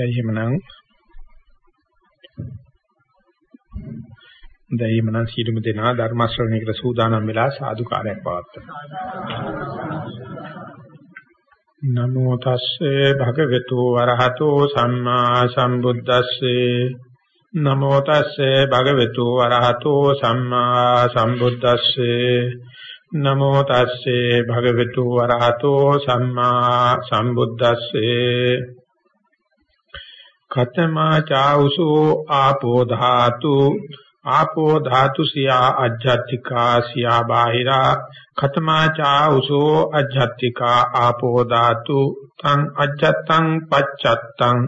හොඳයි එහෙමනම්. හොඳයි එහෙමනම් සීලමු දෙනා ධර්ම ශ්‍රවණයකට සූදානම් වෙලා සාදුකාරයක් පවත්වනවා නමෝ තස්සේ භගවතු වරහතෝ සම්මා සම්බුද්දස්සේ. නමෝ තස්සේ භගවතු වරහතෝ සම්මා සම්බුද්දස්සේ. නමෝ තස්සේ භගවතු වරහතෝ සම්මා සම්බුද්දස්සේ. කතමා චාඋසෝ ආපෝ ධාතු ආපෝ ධාතු සියා අජ්ජත්තිකා සියා බාහිරා කතමා චාඋසෝ අජ්ජත්තිකා ආපෝ ධාතු තං අජ්ජත්තං පච්චත්තං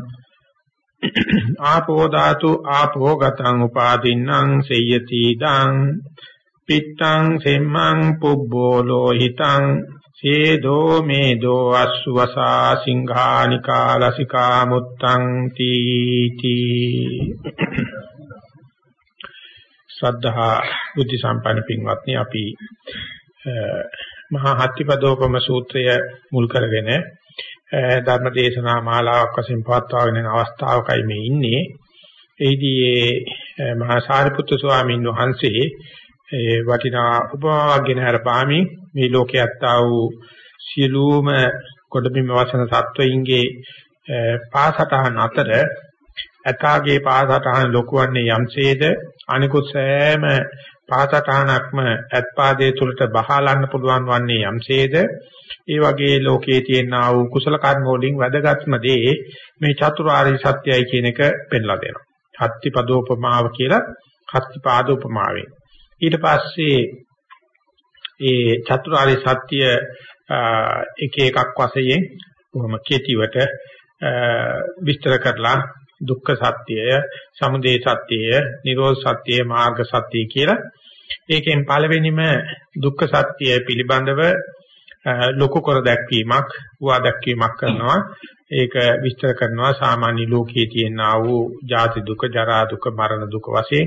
ආපෝ ධාතු ආපෝ ගතං උපාදින්නම් සේයති දං පිත්තං සෙම්මං පුබ්බෝ ලෝහිතං සේදෝ මේදෝ අස්සවසා සිංහානිකා ලසිකා මුත්තං තීති ශ්‍රද්ධා බුද්ධ සම්පන්න පින්වත්නි අපි මහා හත්තිපදෝපම සූත්‍රය මුල් කරගෙන ධර්ම දේශනා මාලාවක් වශයෙන් පවත්වාගෙන යන අවස්ථාවකයි මේ ඉන්නේ. එහිදී මහා සාරිපුත්තු ස්වාමීන් වහන්සේ ඒ වටිනා උපමාගෙන හරපාමින් මේ ලෝකයට ආ වූ සියලුම කොඩබිම වසන සත්වයින්ගේ පාසටහන් අතර ඇතාගේ පාසටහන ලොකුවන්නේ යම්සේද? අනිකුත් සෑම පාසටහනක්ම ඇත්පාදයේ තුලට බහලන්න පුළුවන් වන්නේ යම්සේද? ඒ වගේ ලෝකයේ තියෙනා වූ කුසල කර්ම වලින් වැදගත්ම දේ මේ චතුරාර්ය සත්‍යයි කියන එක පෙන්ලා දෙනවා. හත්ති පදෝපමාව කියලා හත්ති පාදෝපමාවෙන්. ඊට පස්සේ ඒ චතුරාර්ය සත්‍ය එක එකක් වශයෙන් කොහොම කෙටිවට විස්තර කරලා දුක්ඛ සත්‍යය, සමුදය සත්‍යය, නිරෝධ සත්‍යය, මාර්ග සත්‍යය කියලා ඒකෙන් පළවෙනිම දුක්ඛ සත්‍යය පිළිබඳව ලොකු කර දැක්වීමක්, උවා දැක්වීමක් කරනවා. ඒක විස්තර කරනවා සාමාන්‍ය ලෝකයේ තියෙනා වූ ජාති දුක, ජරා දුක, මරණ දුක වශයෙන්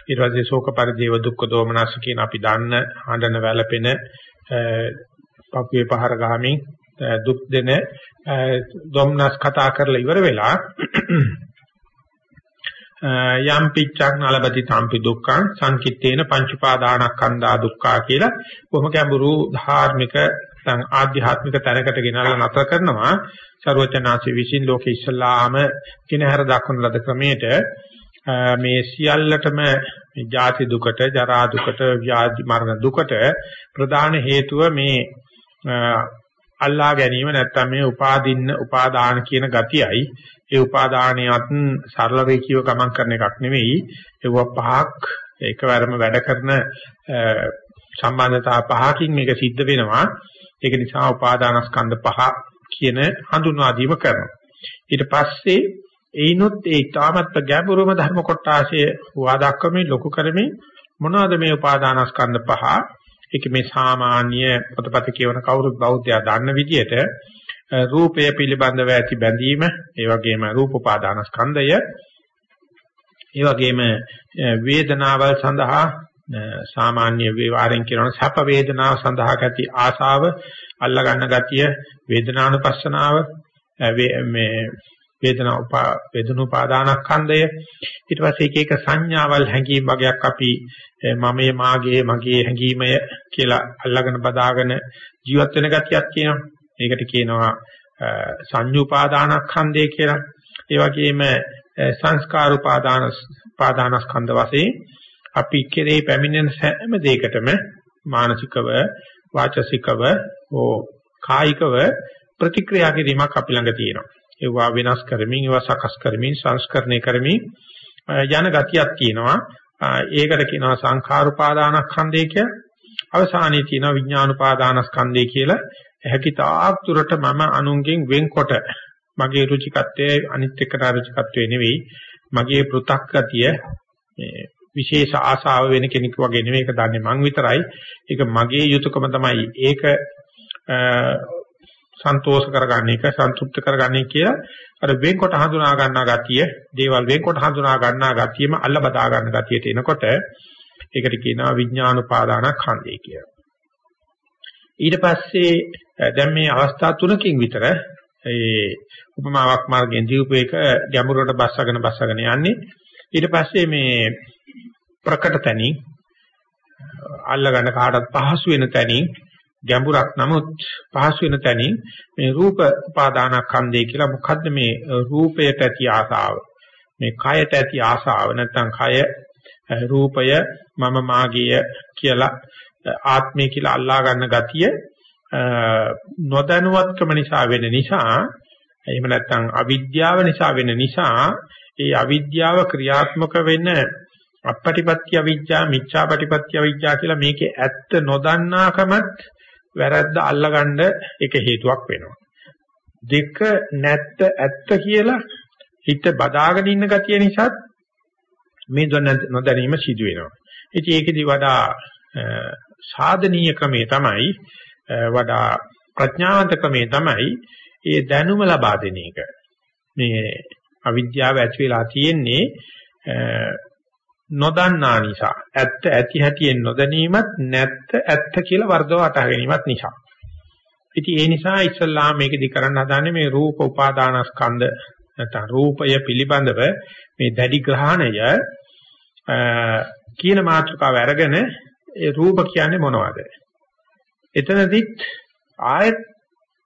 ඊට පස්සේ ශෝක පරිදේව දුක්ඛ දෝමනස් කියන අපි දන්න හඬන වැළපෙන පපුවේ පහර ගහමින් දුක් දෙන දොම්නස් කතා කරලා ඉවර වෙලා යම් පිච්ඡක් නලබති තම්පි දුක්ඛං සංකිට්ඨේන පංච උපාදානස්කන්ධා දුක්ඛා කියලා කොහොම ගැඹුරු ධාර්මික නැත්නම් ආධ්‍යාත්මික තැනකට ගෙනල්ලා නතර කරනවා. ਸਰවචනාසි විසින් ලෝකෙ ඉස්සලාම කිනහර දක්වන ලද ක්‍රමයට මේ සියල්ලටම මේ ජාති දුකට, ජරා දුකට, ව්‍යාධි මරණ දුකට ප්‍රධාන හේතුව මේ අල්ලා ගැනීම නැත්තම් මේ උපාදින්න උපාදාන කියන ගතියයි. ඒ උපාදානියත් සරල රේඛීව ගමන් කරන එකක් නෙවෙයි. ඒව පහක් එකවරම වැඩ කරන සම්බන්ධතා පහකින් මේක සිද්ධ වෙනවා. ඒක නිසා උපාදානස්කන්ධ පහ කියන හඳුන්වා දීම කරනවා. ඊට පස්සේ ඒනොත් ඒ ඊටාමත් ගැඹුරුම ධර්ම කොටාශය හුවා දක්වමින් ලොකු කරමින් මොනවද මේ උපාදානස්කන්ධ පහ? ඒක මේ සාමාන්‍ය පොතපත කියවන කවුරුත් බෞද්ධයා දන්න විදිහට රූපය පිළිබඳව ඇති බැඳීම ඒ වගේම රූප උපාදානස්කන්ධය ඒ වගේම වේදනාවල් සඳහා සාමාන්‍ය වේවාරෙන් කියනවා සැප වේදනාව සඳහා ඇති ආශාව අල්ලා ගන්න ගතිය වේදනානුපස්සනාව මේ වේදනා උපා වේදනෝපාදානස්කන්ධය ඊට පස්සේ එක එක සංඥාවල් හැඟීම් වගේක් අපි මමයේ මාගේ මගේ හැඟීමය කියලා අල්ලාගෙන බදාගෙන ජීවත් වෙන ගතියක් කියනවා. ඒකට කියනවා සංඤ්ඤුපාදානස්කන්ධය කියලා. ඒ වගේම සංස්කාර උපාදාන උපාදානස්කන්ධ වශයෙන් අපි කෙරේ පැමිණෙන සෑම දෙයකටම මානසිකව වාචසිකව හෝ කායිකව ප්‍රතික්‍රියා කිරීමක් අපි ළඟ තියෙනවා. ඒවා වෙනස් කරමින් ඒවා සකස් කරමින් සංස්කරණය කරමින් යන ගතියක් තියෙනවා. ඒකට කියනවා සංඛාරුපාදානස්කන්ධය කියලා. අවසානයේ තියෙන විඥානුපාදානස්කන්ධය කියලා. හැකිතාක් තුරට මම අනුන්ගෙන් වෙන්කොට මගේ රුචිකත්වයේ අනිත් එක්කට රුචිකත්වයේ නෙවෙයි. මගේ පෘ탁 ගතිය මේ විශේෂ ආශාව වෙන කෙනෙක් වගේ නෙවෙයි. ඒක දන්නේ මං විතරයි. ඒක මගේ යුතුයකම තමයි. ඒක සන්තෝෂ කරගන්න එක සන්තුෂ්ට කරගන්නේ කියලා අර වෙන්කොට හඳුනා ගන්නා ගතිය දේවල් වෙන්කොට හඳුනා ගන්නා ගතියම අල්ල බදා ගන්න ගතියට එනකොට ඒකට කියනවා විඥානුපාදාන ඛණ්ඩය කියලා. ඊට පස්සේ දැන් මේ අවස්ථා තුනකින් විතර ඒ උපමාවක් මාර්ගයෙන් දීපේක ගැඹුරට බස්සගෙන බස්සගෙන යන්නේ ඊට පස්සේ මේ ප්‍රකට තැනින් අල්ලගන්න කාටත් පහසු වෙන තැනින් ගැඹුරක් නමුත් පහසු වෙන තැනින් මේ රූප උපාදානස්කන්ධය කියලා මොකද්ද මේ රූපයට ඇති ආසාව? මේ කයට ඇති ආසාව නැත්නම් කය රූපය මම මාගේය කියලා ආත්මය කියලා අල්ලා ගන්න ගතිය නොදැනුවත්කම නිසා වෙන නිසා එහෙම නැත්නම් අවිද්‍යාව නිසා වෙන නිසා ඒ අවිද්‍යාව ක්‍රියාත්මක වෙන අපපටිපත්‍ය අවිජ්ජා මිච්ඡාපටිපත්‍ය අවිජ්ජා කියලා මේකේ ඇත්ත නොදන්නාකමත් වැරද්ද අල්ලගන්න එක හේතුවක් වෙනවා. දෙක නැත්ත ඇත්ත කියලා හිත බදාගෙන ඉන්න ගතිය නිසා මේ නොදැනීම සිදු වෙනවා. ඉතින් ඒකෙදි වඩා සාධනීය ක්‍රමේ තමයි වඩා ප්‍රඥාවන්ත ක්‍රමේ තමයි ඒ දැනුම ලබා දෙන එක. මේ අවිද්‍යාව ඇති වෙලා තියෙන්නේ නොදන්නා නිසා ඇත්ත ඇති හැටියෙන් නොදැනීමත් නැත්ත ඇත්ත කියලා වර්ධව අටහ ගැනීමත් නිසා. ඉතින් ඒ නිසා ඉස්සල්ලා මේකෙදි කරන්න හදාන්නේ මේ රූප උපාදානස්කන්ධ නැත්නම් රූපය පිළිබඳව මේ දැඩි ග්‍රහණය කියන මාතෘකාව අරගෙන ඒ රූප කියන්නේ මොනවද? එතනදිත් ආයත්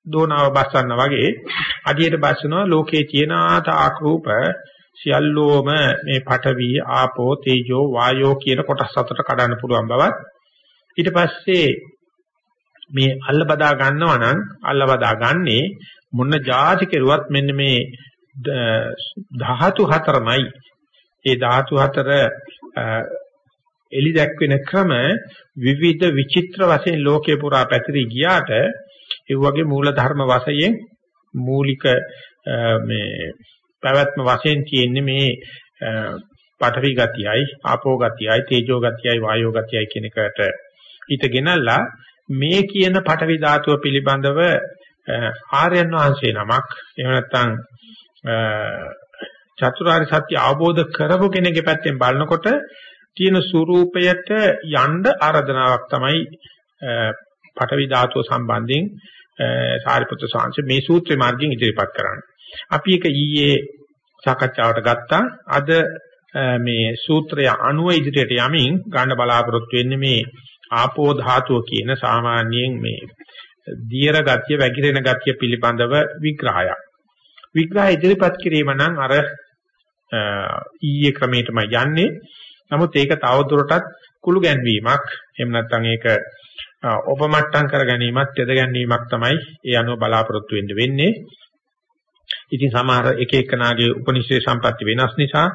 දෝනාව බස්සන්න වගේ අඩියට බස්සනවා ලෝකේ තියෙන ආතාක් රූප සියල්ලෝම මේ පඨවි ආපෝ තේජෝ වායෝ කියන කොටස් හතට කඩන්න පුළුවන් බවත්. ඊට පස්සේ මේ අල්ල බදා ගන්නවා නම් අල්ල බදා ගන්නේ මොන જાති කෙරුවත් මෙන්න මේ ධාතු හතරමයි. ඒ ධාතු හතර එලි දැක්වෙන ක්‍රම විවිධ විචිත්‍ර වශයෙන් ලෝකේ පුරා පැතිරී ගියාට ඒ වගේ මූල ධර්ම වශයෙන් මූලික මේ පැවැත්ම වශයෙන් තියෙන්නේ මේ පඨවි ගතියයි ආපෝ ගතියයි තේජෝ ගතියයි වායෝ ගතියයි කියන එකට හිත ගෙනල්ලා මේ කියන පඨවි ධාතුව පිළිබඳව ආර්යයන් වහන්සේ නමක් එහෙම නැත්නම් චතුරාර්ය සත්‍ය අවබෝධ කරපු කෙනෙක්ගේ පැත්තෙන් බලනකොට තියෙන ස්වરૂපයට යන්න ආරාධනාවක් තමයි පඨවි ධාතුව සම්බන්ධයෙන් සාරිපුත්‍ර සාංශ මේ සූත්‍රේ මාර්ගයෙන් ඉදිරිපත් කරන්නේ. අපි එක ඊයේ සාකච්ඡාවට ගත්තා. අද මේ සූත්‍රය අනුව ඉදිරියට යමින් ගන්න බලාපොරොත්තු වෙන්නේ මේ ආපෝ ධාතුව කියන සාමාන්‍යයෙන් මේ දියර ගතිය වැగిරෙන ගතිය පිළිබඳව විග්‍රහයක්. විග්‍රහය ඉදිරිපත් කිරීම නම් අර ඊයේ ක්‍රමයටම යන්නේ. නමුත් ඒක තවදුරටත් කුළු ගැන්වීමක්. එහෙම නැත්නම් ඒක ඔපමට්ටම් කර ගැනීමත් යද ගැනීමක් තමයි ඒ අනුව බලාපොරොත්තු වෙන්න වෙන්නේ. ඉතින් සමහර එක එකනාගේ උපනිෂේ සම්පatti වෙනස් නිසා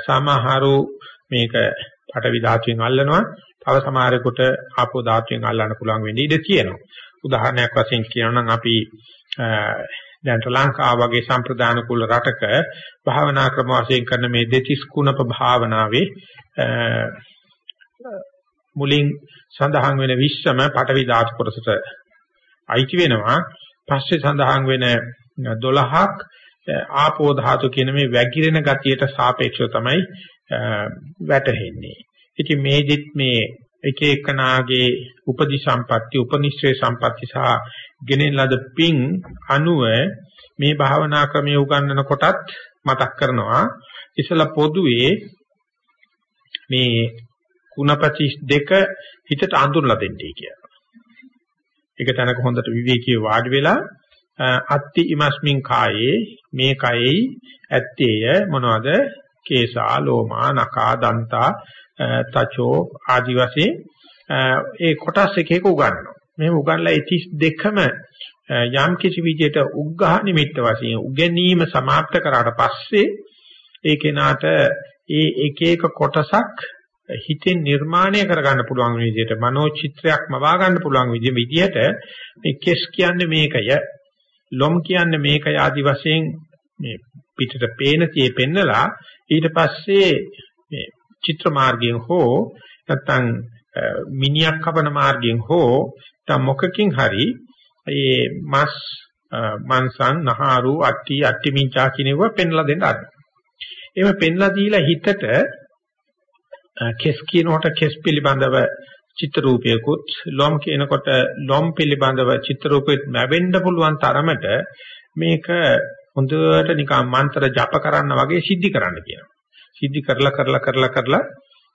සමහරු මේක පටවි ධාතුවෙන් අල්ලනවා. තව සමහරෙකුට ආපෝ ධාතුවෙන් අල්ලන්න පුළුවන් වෙන්නේ ඉඩ තියෙනවා. උදාහරණයක් වශයෙන් කියනවා නම් අපි දැන් ශ්‍රී ලංකාව වගේ සම්ප්‍රදාන කුල රටක භාවනා ක්‍රම වශයෙන් කරන මේ දෙතිස් කුණප භාවනාවේ මුලින් සඳහන් වෙන විශ්සම පටවි ධාතු කොටසට අයිති වෙනවා. පස්සේ සඳහන් වෙන 12ක් ආපෝ ධාතු කියන මේ වැగిරෙන ගතියට සාපේක්ෂව තමයි වැටහෙන්නේ. ඉතින් මේදිත් මේ එක එකනාගේ උපදි සම්පatti උපනිශ්‍රේ සම්පatti සහ ගෙනෙන ලද පිං අනුව මේ භාවනා ක්‍රමයේ උගන්වන කොටත් මතක් කරනවා ඉතලා පොදුවේ මේ කුණපතිස් දෙක හිතට අඳුරලා දෙන්නේ කියලා. ඒක තනක හොඳට විවේකී වාඩි වෙලා අත්ති ඉමස්මින් කායේ මේ කයෙහි ඇත්තේය මොනවද කේසා ලෝමා නකා දන්තා තචෝ ආදි වශයෙන් ඒ කොටස් එක එක උගන්වනවා මේ උගන්ලා 32ම යම් කිසි විදිහට උග්ඝහ නිමිත්ත වශයෙන් උගෙනීම સમાપ્ત කරාට පස්සේ ඒ කෙනාට ඒ එක එක කොටසක් හිතෙන් නිර්මාණය කරගන්න පුළුවන් විදිහට මනෝ චිත්‍රයක් මවා ගන්න පුළුවන් විදිහට මේ කෙස් කියන්නේ මේකය ලොම් කියන්නේ මේකය ආදි වශයෙන් මේ පිටට පේන tie පෙන්නලා ඊට පස්සේ මේ චිත්‍ර මාර්ගයෙන් හෝ නැත්නම් මිනියක් කපන මාර්ගයෙන් හෝ නැත්නම් මොකකින් හරි ඒ මස් මන්සන් නහාරු අට්ටි අට්ටි මිංචා කියනව පෙන්ලා දෙන්න අර. එහෙම පෙන්ලා දීලා හිතට කෙස් කියනකොට කෙස් පිළිබඳව චිත්‍ර රූපයකුත් ලොම් කියනකොට ලොම් පිළිබඳව චිත්‍ර රූපෙත් ලැබෙන්න පුළුවන් තරමට මේක හොඳට නිකන් මන්ත්‍ර ජප කරන්න වගේ සිද්ධි කරන්න කියනවා. සිද්ධි කරලා කරලා කරලා කරලා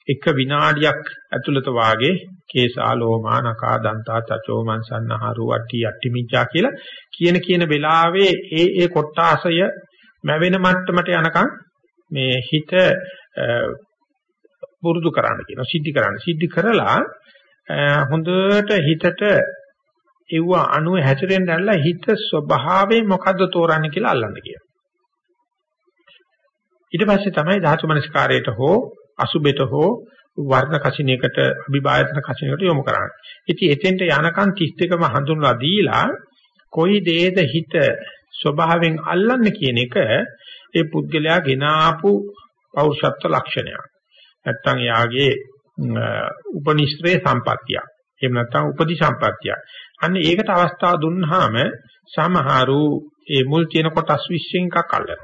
එක විනාඩියක් ඇතුළත වාගේ කේසාලෝමා නකා දන්තා චචෝ මන්සන්නහරු අට්ටි අට්ටි මිච්ඡා කියලා කියන කියන වෙලාවේ ඒ ඒ කොටාසය මැවෙන මට්ටමට යනකම් මේ හිත පුරුදු කරන්න කියනවා සිද්ධි කරන්න සිද්ධි කරලා හොඳට හිතට ඒව අණුව හැසිරෙන්න ඇල්ලා හිත ස්වභාවයෙන් මොකද්ද තෝරන්නේ කියලා අල්ලන්න කියනවා ඊට පස්සේ තමයි ධාතු මනස්කාරයට හෝ අසුබෙට හෝ වර්ණ කසිනයකට අභිභායතන කසිනයකට යොමු කරන්නේ. ඉතින් එතෙන්ට යනකම් 31ම හඳුන්වලා දීලා කොයි දේද හිත ස්වභාවයෙන් අල්ලන්නේ කියන එක ඒ පුද්ගලයා ගෙනාපු පෞරුෂත්ව ලක්ෂණයක්. නැත්තම් යාගේ උපනිශ්‍රේ සම්පත්තිය. එහෙම නැත්නම් උපදි සම්පත්තිය. අන්න ඒකට අවස්ථාව දුන්නාම සමහරු ඒ මුල් තියෙන කොටස් 20 එකක් අල්ලනවා.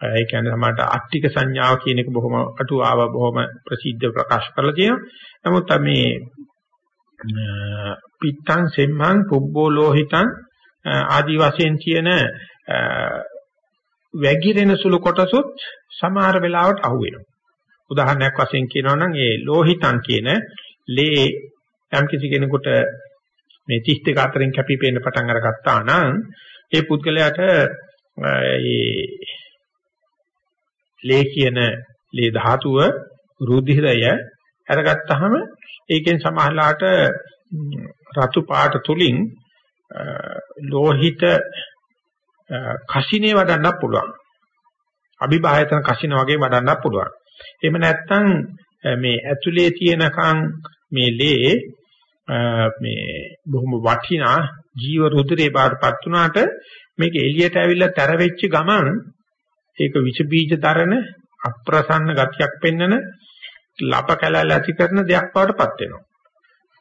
ඒ කියන්නේ සමහරට අට්ටික සංඥාව කියන එක බොහොම අටුවාව බොහොම ප්‍රසිද්ධ ප්‍රකාශ කරලා තියෙනවා. නමුත් මේ පිත්තං සෙම්මං පුබ්බෝ ලෝහිතං ආදි වශයෙන් කියන වැగిරෙන සුළු කොටසුත් සමහර වෙලාවට අහු වෙනවා. උදාහරණයක් වශයෙන් කියනවා නම් ඒ ලෝහිතං කියන ලේ යම් කිසි කෙනෙකුට මේ 32 අතරින් කැපිපෙන්න පටන් අරගත්තා නම් ඒ පුද්ගලයාට ඒ ලේ කියන ලේ ධාතුව රුධිරය අරගත්තාම ඒකෙන් සමහරලාට රතු පාට තුලින් ලෝහිත කසිනේ වඩන්නත් පුළුවන්. අභිභායතන කසින වගේ වඩන්නත් පුළුවන්. එහෙම නැත්නම් මේ ඇතුලේ තියෙනකන් මේ ලේ මේ බොහොම වටිනා ජීව රුධිරේ බාටපත් වුණාට මේක එළියට ඇවිල්ලා තර වෙච්ච ගමන් ඒක විස බීජ දරන අප්‍රසන්න ගතියක් පෙන්නන ලප කැලැල ඇති කරන දෙයක් බවටපත් වෙනවා.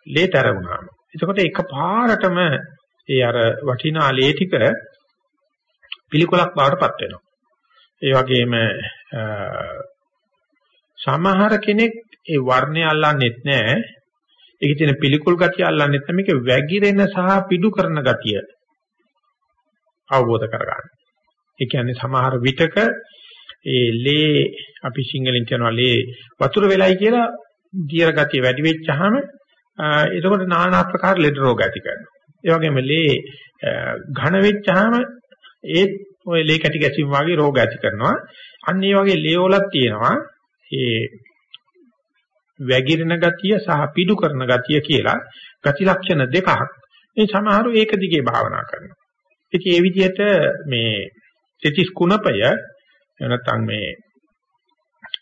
ලේතර වුණාම. එතකොට එකපාරටම ඒ අර වටිනා ලේ ටික පිළිකොලක් බවටපත් වෙනවා. ඒ වගේම සමහර කෙනෙක් ඒ වර්ණය අල්ලන්නේත් නැහැ. ඒකේ තියෙන පිළිකුල් ගතිය අල්ලන්නේත් නැහැ. මේක වැగిරෙන සහ පිඩු කරන ගතිය අවබෝධ කරගන්න. ඒ කියන්නේ සමහර විටක ඒ ලේ අපි සිංහලෙන් කියනවා ලේ වතුර වෙලයි කියලා දියර ගතිය වැඩි වෙච්චාම එතකොට নানা ආකාර ලෙඩ රෝග ඇති කරනවා. ඒ වගේම ලේ ඝන වෙච්චාම ඒ ඔය ලේ කැටි ගැසීම් වගේ රෝග ඇති කරනවා. අන්න ඒ වගේ ලේ වලක් තියෙනවා. ඒ වැగిරෙන ගතිය සහ පිඩු කරන ගතිය කියලා ගති ලක්ෂණ දෙකක්. මේ සමහරු ඒක දිගේ භාවනා කරනවා. ඉතින් ඒ විදිහට මේ තෙතිස් කුණපය නැත්නම් මේ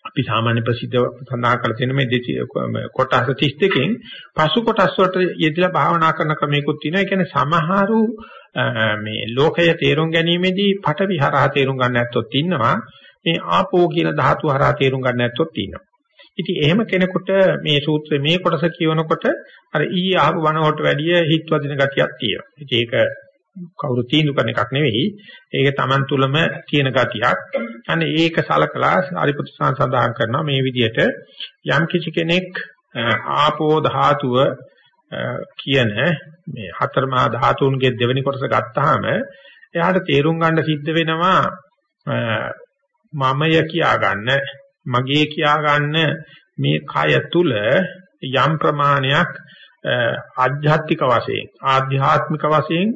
අපි සාමාන්‍ය ප්‍රසිද්ධ සඳහන් කරලා තියෙන මේ කොටස් 32කින් පසු කොටස් වලට යෙදලා භාවනා කරන ක්‍රමයකුත් තියෙනවා. ඒ කියන්නේ සමහරු මේ ලෝකය තේරුම් ගැනීමේදී පට විහරහ තේරුම් ගන්න නැත්තොත් ඉන්නවා. මේ ආපෝ කියන ධාතු හරහා තේරුම් ගන්න නැත්තොත් ඉන්නවා. ඉතින් එහෙම කෙනෙකුට මේ සූත්‍රයේ මේ කොටස කියනකොට අර ඊයේ ආපු වනවට වැඩිය හිත් වදින ගතියක් තියෙනවා. ඉතින් ඒක කවුරු තීන්දුව කරන එකක් නෙවෙයි. ඒක Taman තුලම තියෙන ගතියක්. අනේ ඒක සලකලා අරිපුත් සඳහන් කරනවා මේ විදිහට යම් කිසි කෙනෙක් ආපෝ ධාතුව කියන මේ හතරමහා ධාතුන්ගේ දෙවෙනි කොටස ගත්තාම එයාට තේරුම් ගන්න සිද්ධ වෙනවා මමය කියා ගන්න මගේ කියා ගන්න මේ කය තුල යම් ප්‍රමාණයක් ආධ්‍යාත්මික වශයෙන් ආධ්‍යාත්මික වශයෙන්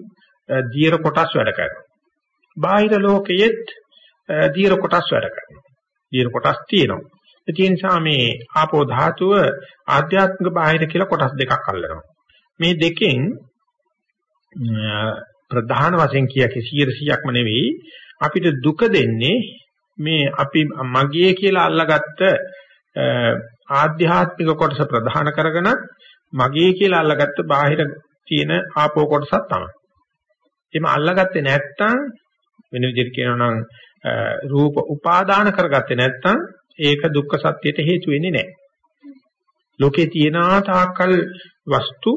දීර්ඝ කොටස් වැඩ කරනවා. බාහිර ලෝකයේත් දීර්ඝ කොටස් වැඩ කරනවා. දීර්ඝ කොටස් තියෙනවා. ඒ නිසා මේ ආපෝ ධාතුව ආධ්‍යාත්මික බාහිර කියලා කොටස් දෙකක් අල්ලනවා. මේ දෙකෙන් ප්‍රධාන වශයෙන් කිය 100%ක්ම නෙවෙයි අපිට දුක දෙන්නේ මේ අපි මගේ කියලා අල්ලාගත්ත ආධ්‍යාත්මික කොටස ප්‍රධාන කරගෙන මගේ කියලා අල්ලගත්ත බාහිර තියෙන ආපෝ කොටසක් තමයි. එimhe අල්ලගත්තේ නැත්තම් වෙන විදිහට කියනවා නම් රූප උපාදාන කරගත්තේ නැත්තම් ඒක දුක්ඛ සත්‍යයට හේතු වෙන්නේ නැහැ. ලෝකේ තියෙන තාක්කල් වස්තු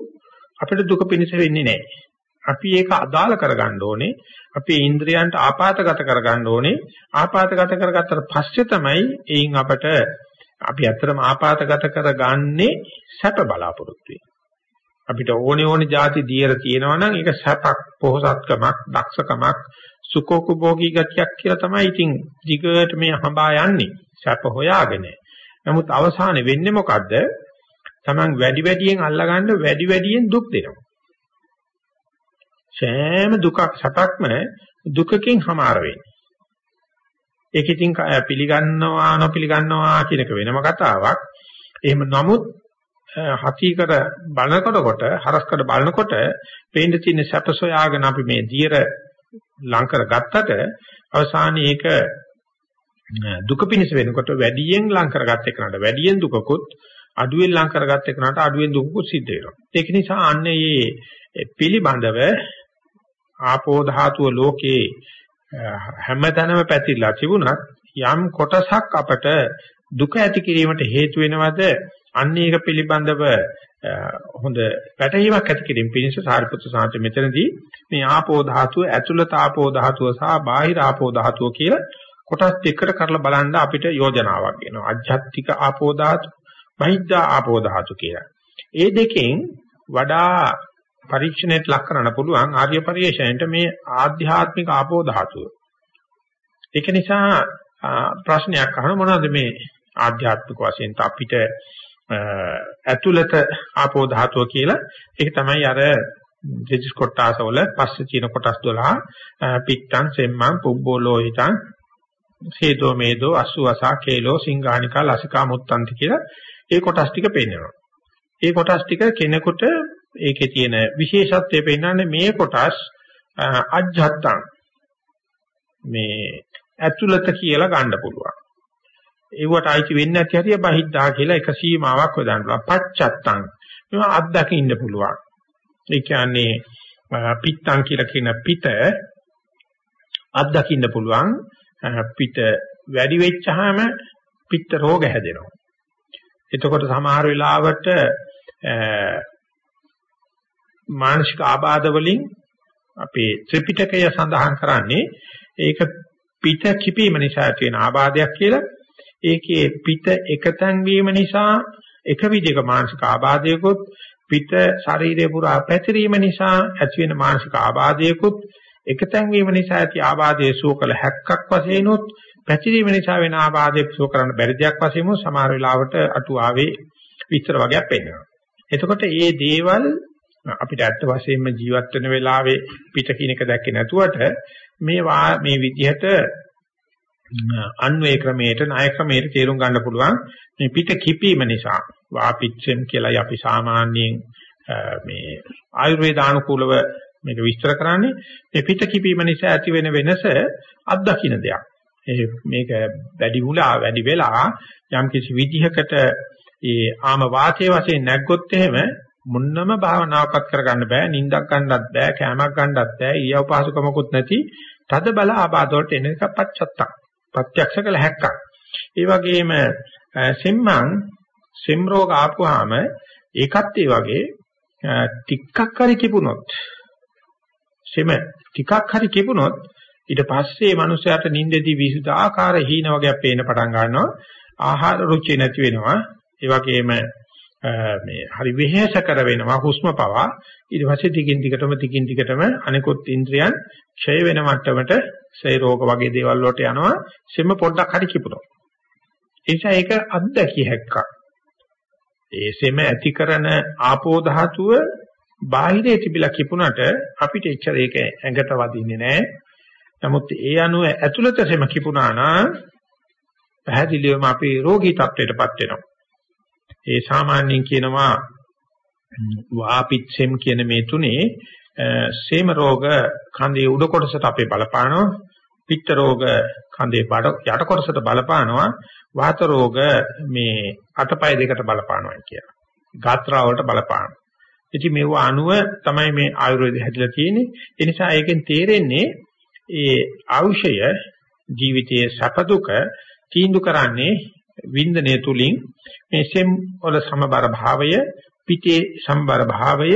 අපිට දුක පිණිස වෙන්නේ නැහැ. අපි ඒක අදාළ කරගන්න ඕනේ. අපි ඉන්ද්‍රියන්ට ආපాతගත කරගන්න ඕනේ. ආපాతගත කරගත්තට පස්සේ තමයි එයින් අපට අපි ඇත්තටම ආපాతගත කරගන්නේ සැප බලාපොරොත්තු වෙන්නේ. අපිට ඕනේ ඕනේ જાති දියර තියෙනවා නම් ඒක සැපක්, පොහසත්කමක්, දක්ෂකමක්, සුඛෝපභෝගී ගතියක් කියලා තමයි ඉතින් දිගට මේ හඹා යන්නේ. සැප හොයාගෙන. නමුත් අවසානේ වෙන්නේ මොකද්ද? Taman වැඩි වැඩියෙන් අල්ලගන්න වැඩි වැඩියෙන් දුක් දෙනවා. සෑම දුකක් සැපක්ම දුකකින් හමාර වෙන්නේ. ඒක ඉතින් පිළිගන්නවා නොපිළිගන්නවා කියන එක වෙනම කතාවක්. එහෙම නමුත් හතිකර බලනකොට කොට හරස්කඩ බලනකොට පේන්න තියෙන සැප සොයාගෙන අපි මේ දියර ලං කර ගත්තට අවසානයේ ඒක දුක පිණිස වෙනකොට වැඩියෙන් ලං කරගත්ත එකනට වැඩියෙන් දුකකුත් අඩුවෙන් ලං කරගත්ත එකනට අඩුවෙන් දුකකුත් සිද්ධ වෙනවා. ඒක නිසා අන්නේ මේ පිළිබඳව ආපෝ ධාතුව ලෝකේ හැමතැනම පැතිරලා තිබුණත් යම් කොටසක් අපට දුක ඇති කිරීමට හේතු වෙනවද අන්න ඒක පිළිබඳව හොඳ පැටහීමක් ඇති කිරීම පිණිස සාරිපුත්‍ර සාන්ත මෙතනදී මේ ආපෝ ධාතුව ඇතුළත ආපෝ ධාතුව සහ බාහිර ආපෝ ධාතුව කියලා කොටස් දෙකකට කරලා බලන්න අපිට යෝජනාවක් එනවා අධ්‍යාත්මික ආපෝ ධාතු බහිද්ධා ආපෝ ධාතු කියලා. ඒ දෙකෙන් වඩා පරීක්ෂණයට ලක් කරන්න පුළුවන් ආර්ය පරිශ්‍රයෙන්ට මේ ආධ්‍යාත්මික ආපෝ ධාතුව. ඒක නිසා ප්‍රශ්නයක් අහන මොනවද මේ ආධ්‍යාත්මික වශයෙන් අපිට ඇතුළත ආපෝ ධාතුව කියලා ඒක තමයි අර දෙජිස් කොටස වල පස්සේ තියෙන කොටස් 12 පිට්ටන් සෙම්මන් පුබ්බෝලෝහිතං සේතෝ මේදෝ අසුවසා කේලෝ සිංගානිකා ලසිකා මුත්තන්ති කියලා ඒ කොටස් ටික පෙන්නනවා. ඒ කොටස් ටික කෙනෙකුට ඒකේ තියෙන විශේෂත්වය පෙන්වන්නේ මේ කොටස් අජ්ජත්තං මේ ඇතුළත කියලා ගන්න පුළුවන්. ඒවට අයිති වෙන්නේ නැති හරිය බහිද්දා කියලා එක සීමාවක් හොදන්න පුළුවන්. පච්චත්තං මේවා අත්දකින්න පුළුවන්. ඒ කියන්නේ පිත්තං කියලා කියන පිට අත්දකින්න පුළුවන්. පිට වැඩි වෙච්චාම පිත්ත රෝග හැදෙනවා. එතකොට සමහර වෙලාවට මානසික ආබාධ වලින් අපේ ත්‍රිපිටකය සඳහන් කරන්නේ ඒක පිට කිපීම නිසා ඇති වෙන ආබාධයක් කියලා. ඒකේ පිට එකතෙන් වීම නිසා එක විදිහක මානසික ආබාධයකොත් පිට ශරීරය පුරා පැතිරීම නිසා ඇති වෙන මානසික ආබාධයකොත් එකතෙන් වීම නිසා ඇති ආබාධයේ සුවකල හැක්කක් වශයෙන් උත් පැතිරීම නිසා වෙන ආබාධයේ සුව කරන්න බැරි දෙයක් වශයෙන් සමහර වෙලාවට අටුවාවේ විස්තර වගේක් පෙන්නනවා. එතකොට මේ දේවල් අපිට ඇත්ත වශයෙන්ම ජීවත් වෙන වෙලාවේ පිට කියන එක දැක්කේ නැතුවට මේ මේ විදිහට අන්වේ ක්‍රමයට ණය ක්‍රමයට තේරුම් ගන්න පුළුවන් මේ පිට කිපීම නිසා වාපිච්චෙන් කියලායි අපි සාමාන්‍යයෙන් මේ ආයුර්වේදානුකූලව මේක විස්තර කරන්නේ මේ පිට කිපීම නිසා ඇති වෙන වෙනස අත්දකින්න දෙයක්. ඒ මේක වැඩි මුලා වැඩි වෙලා යම් කිසි විදිහකට ඒ ආම වාතයේ වශයෙන් නැග්ගොත් එහෙම මුන්නම භාවනාවක්වත් කරගන්න බෑ නිින්දක් ගන්නත් බෑ කැමක් ගන්නත් බෑ ඊයව පහසුකමකුත් නැති තද බල ආබාධ වලට එන එක පච්චත්තක් ප්‍රත්‍යක්ෂ කළ හැක්කක්. ඒ වගේම සෙම්මන් සෙම් රෝග ආපුවාම ඒකත් ඒ වගේ ටිකක් හරි කිපුණොත් සෙම ටිකක් හරි කිපුණොත් ඊට පස්සේ මනුස්සයාට නිින්දෙදී විසුදාකාර හීන වගේ පේන පටන් ගන්නවා ආහාර රුචි නැති වෙනවා ඒ වගේම මේ හරි වෙහෙස කර වෙනවා හුස්ම පවා. ඊට පස්සේ ටිකින් ටිකටම ටිකින් ටිකටම අනිකුත් ඉන්ද්‍රියන් ක්ෂය වෙන මට්ටමට ක්ෂය රෝග වගේ දේවල් වලට යනවා. සෙම පොඩ්ඩක් හරි කිපුණා. ඒ නිසා ඒක අත්දැකිය හැක්කක් ඒ සෙම ඇති කරන ආපෝ ධාතුව බාහිරේ තිබිලා කිපුණට අපිට එච්චර ඒක ඇඟට වදින්නේ නැහැ නමුත් ඒ අනුව ඇතුළත සෙම කිපුණා නම් පැහැදිලිවම අපි රෝගී තත්ත්වයටපත් වෙනවා. ඒ සාමාන්‍යයෙන් කියනවා වාපිච්චෙම් කියන මේ තුනේ සේම රෝග කඳේ උඩ කොටසට අපේ බලපානවා පිත්ත රෝග කඳේ බඩ යට කොටසට බලපානවා වාත රෝග මේ අතපය දෙකට බලපානවා කියලා. ගාත්‍රා වලට බලපානවා. ඉතින් මේව අණුව තමයි මේ ආයුර්වේදය හැදලා තියෙන්නේ. ඒ නිසා ඒකෙන් තේරෙන්නේ ඒ ඖෂය ජීවිතයේ සැප දුක තීන්දුව කරන්නේ වින්දනය තුලින් මේ සෙම් වල සමබර භාවය පිටේ සම්බර භාවය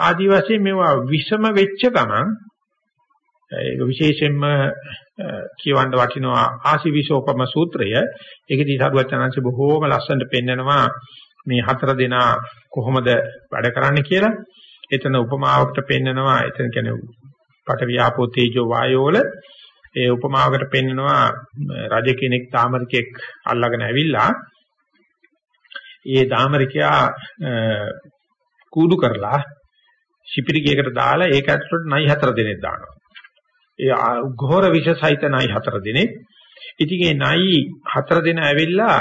ආදි වශයෙන් මේවා විෂම වෙච්ච ගමන් ඒක විශේෂයෙන්ම කියවන්න වටිනවා ආසිවිසෝපම සූත්‍රය. ඒකදී සරුවචනංශ බොහෝම ලස්සනට පෙන්නනවා මේ හතර දෙනා කොහොමද වැඩ කරන්නේ කියලා. එතන උපමාවකට පෙන්නනවා එතන කියන්නේ පට වියාපෝ තේජෝ වායෝ වල ඒ උපමාවකට පෙන්නනවා රජ කෙනෙක් තාමරිකෙක් අල්ලගෙන ඇවිල්ලා ඒ තාමරිකයා කූඩු කරලා ශිපිරිගයකට දාලා ඒක ඇතුළට නයි හතර දෙනෙක් දානවා. ඒ ඝෝර විෂ සහිත නයි හතර දෙනෙක්. ඉතින් ඒ නයි හතර දෙන ඇවිල්ලා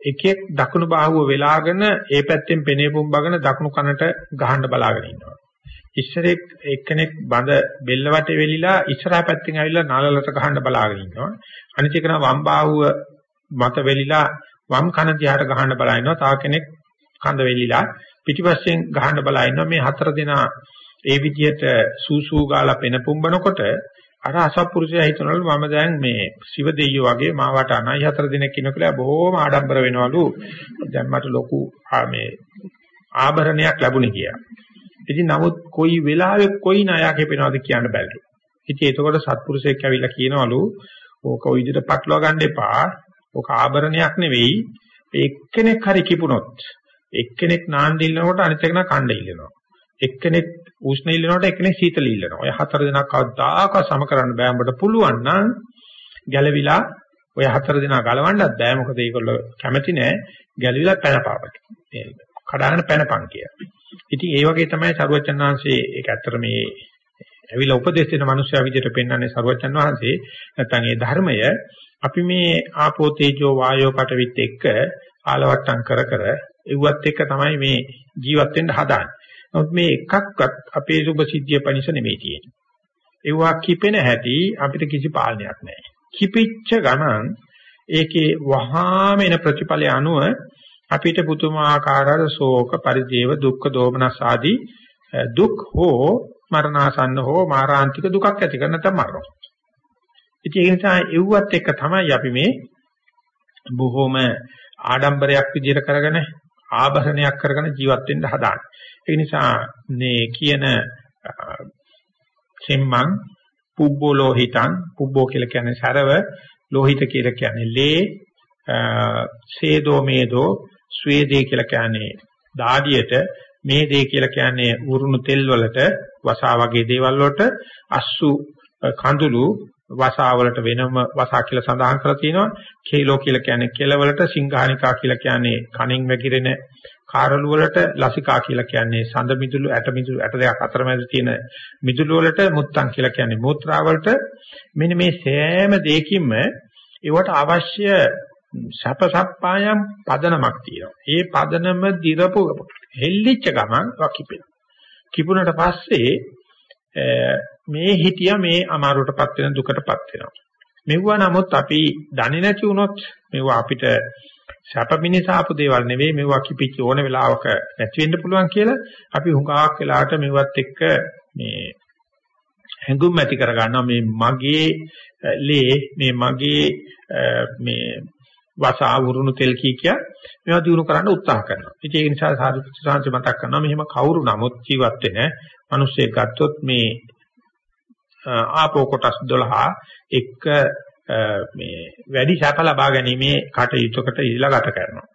එකෙක් දකුණු බාහුව වෙලාගෙන ඒ පැත්තෙන් පෙනේ පුම්බගෙන දකුණු කනට ගහන්න බලාගෙන ඉන්නවා. ඉස්සරෙක් එක්කෙනෙක් බඳ බෙල්ල වටේ වෙලිලා ඉස්සරහා පැත්තෙන් ඇවිල්ලා නලලට ගහන්න බලාගෙන ඉන්නවා. අනිත් එකන වම් බාහුව මත වෙලිලා වම් කන දිහාට ගහන්න බලා ඉන්නවා. තව කෙනෙක් කඳ වෙලිලා පිටිපස්සෙන් ගහන්න බලා ඉන්නවා. මේ හතර දෙනා ඒ විදිහට සූසූ ගාලා පෙන පුම්බනකොට අර අසත්පුරුෂයා හිතනවලු මම දැන් මේ සිව දෙයියෝ වගේ මාවට අනයි හතර දිනක් ඉන්න කියලා බොහොම ආඩම්බර වෙනවලු දැන් මට ලොකු මේ ආභරණයක් ලැබුණේ කියලා. ඉතින් නමුත් කොයි වෙලාවෙ කොයි ණයක් හපෙනවද කියන්න බැලු. ඉතින් එතකොට සත්පුරුෂයෙක් ඇවිල්ලා කියනවලු ඕක ඔය විදිහට පටලවා ගන්න එපා. ඕක ආභරණයක් නෙවෙයි. එක්කෙනෙක් හරි කිපුණොත් එක්කෙනෙක් නාන්න ඉල්ලනකොට අනිත් එකන කණ්ඩ ඉල්ලනවා. එක්කෙනෙක් උෂ්ණ ඉල්ලනකොට එක්කෙනෙක් සීතල ඉල්ලනවා. ඔය හතර දෙනා කවදාකවත් සම කරන්න බෑ. උඹට පුළුවන් නම් ගැළවිලා ඔය හතර දෙනා ගලවන්නත් බෑ. මොකද ඒගොල්ලෝ කැමති නෑ. ගැළවිලා පැනපාවට. ඒ කඩාගෙන පැනපන් කියලා. ඉතින් ඒ වගේ තමයි සරුවචන් වහන්සේ ඒක ඇත්තට මේ ඇවිල්ලා උපදේශ දෙන මනුස්සයා විදිහට පෙන්වන්නේ සරුවචන් වහන්සේ නැත්නම් ඒ ධර්මය අපි මේ ආපෝ තේජෝ වායෝ පටවිත් එක්ක ආලවට්ටම් කර කර එව්වත් එක්ක තමයි මේ ජීවත් වෙන්න හදාන්නේ. නමුත් මේ එකක්වත් අපේ සුභ සිද්ධිය පනිස නෙමෙයි තියෙන්නේ. ඒවා කිපෙන හැටි අපිට කිසි පාලනයක් නැහැ. කිපිච්ච ගමන් ඒකේ වහාම එන ප්‍රතිඵලය අනුව අපිට පුතුමාකාර ශෝක පරිදේව දුක්ඛ දෝමනස් ආදී දුක් හෝ මරණාසන්න හෝ මාරාන්තික දුකක් ඇති කරන නැත්නම් මරනවා. ඉතින් ඒ නිසා එව්වත් එක තමයි අපි මේ බොහොම ආඩම්බරයක් විදිහට කරගෙන ආභරණයක් කරගෙන ජීවත් වෙන්න හදාන්නේ. ඒ නිසා මේ කියන සෙම්මන් පුබ්බෝ ලෝහිතං පුබ්බෝ කියලා කියන්නේ සරව ලෝහිත කියලා කියන්නේ ලේ සේදෝ මේදෝ ස්වේදේ කියලා කියන්නේ දාඩියට මේ දේ කියලා කියන්නේ උරුණු තෙල් වලට වසා වගේ දේවල් වලට අස්සු කඳුළු වසා වලට වෙනම වසා කියලා සඳහන් කරලා තියෙනවා. කේලෝ කියලා කියන්නේ කෙලවලට සිංහානිකා කියලා කියන්නේ කණින් වැగిරෙන කාරළු වලට ලසිකා කියලා කියන්නේ සඳ මිදුළු ඇට මිදුළු ඇට දෙකක් අතරමැද තියෙන මිදුළු වලට මුත්තන් කියලා කියන්නේ මූත්‍රා වලට. මෙන්න මේ සෑම දෙයකින්ම ඒවට අවශ්‍ය සපසප්පායම් පදනමක් තියෙනවා. ඒ පදනම දිරපු හෙල්ලිච්ච ගමන් වකිපෙනවා. කිපුණට පස්සේ මේ හිතිය මේ අමාරුවටපත් වෙන දුකටපත් වෙනවා. මෙවුවා නමුත් අපි දන්නේ නැති වුණොත් මෙවුවා අපිට සැප මිනිස ආපු දේවල් නෙවෙයි මෙවුවා කිපිච්ච ඕන වෙලාවක නැති වෙන්න පුළුවන් කියලා අපි හුඟක් වෙලාවට මෙවුවත් එක්ක මේ හැඟුම් ඇති කර ගන්නවා මේ මගේ ලේ මේ මගේ මේ වසා වුරුණු තෙල් කී කිය මේවා දිනු කරන්න උත්සාහ කරනවා. ඉතින් ඒ නිසා සාධුත්‍ය සාංශ මතක් කරනවා මෙහෙම කවුරු නමුත් ජීවත් වෙන මිනිස්සෙක් ගත්තොත් මේ ආපෝ කොටස් 12 එක මේ වැඩි සැප ලබා ගැනීමේ කටයුතුකට ඉලා ගත කරනවා.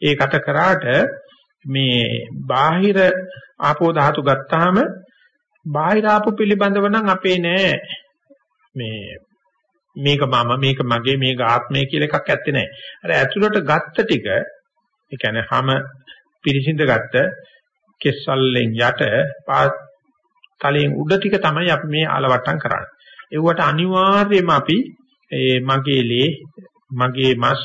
ඒ ගත කරාට මේ බාහිර ආපෝ ධාතු ගත්තාම බාහිර ආපෝ පිළිබඳව නම් අපේ නෑ මේ මේක මම මේක මගේ මේක ආත්මය කියලා එකක් ඇත්තේ නැහැ. අර ඇතුළට ගත්ත ටික ඒ කියන්නේ හැම පිරිසිඳ ගත්ත කෙස්සල්ලෙන් යට තලයෙන් උඩ ටික තමයි අපි මේ ආලවට්ටම් කරන්නේ. ඒවට අනිවාර්යයෙන්ම අපි මගේ ලේ මගේ මස්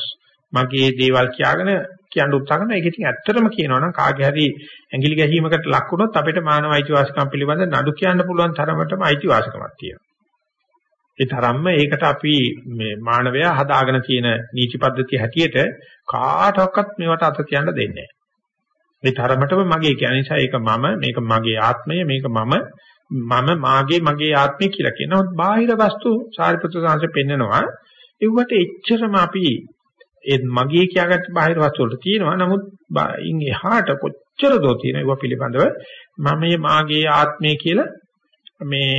මගේ දේවල් කියාගෙන කියන්න උත්සාහ කරනවා. ඒක ඉතින් ඇත්තටම කියනවා නම් කාගේ හරි ඇඟිලි ගැහිමකට ලක් වුණොත් අපිට මානව අයිතිවාසිකම් පිළිබඳ නඩු කියන්න පුළුවන් තරමටම අයිතිවාසිකමක් තියෙනවා. ඒ තරම්ම ඒකට අපි මේ මානවයා හදාගෙන තියෙන නීති පද්ධතිය හැටියට කාටවත් මේවට අත තියන්න දෙන්නේ නැහැ. මේ තරමටම මගේ කියන නිසා ඒක මම මේක මගේ ආත්මය මේක මම මම මාගේ මගේ ආත්මය කියලා කියනවා. බාහිර වස්තු සාරිපුත්‍ර සාංශ පෙන්නනවා. ඒවට එච්චරම අපි ඒ මගේ කියාගත්ත බාහිර වස්තු වලට තියෙනවා. නමුත් ඉන් එහාට කොච්චර දෝ තියෙන ඒවා පිළිබඳව මම මේ මාගේ ආත්මය කියලා මේ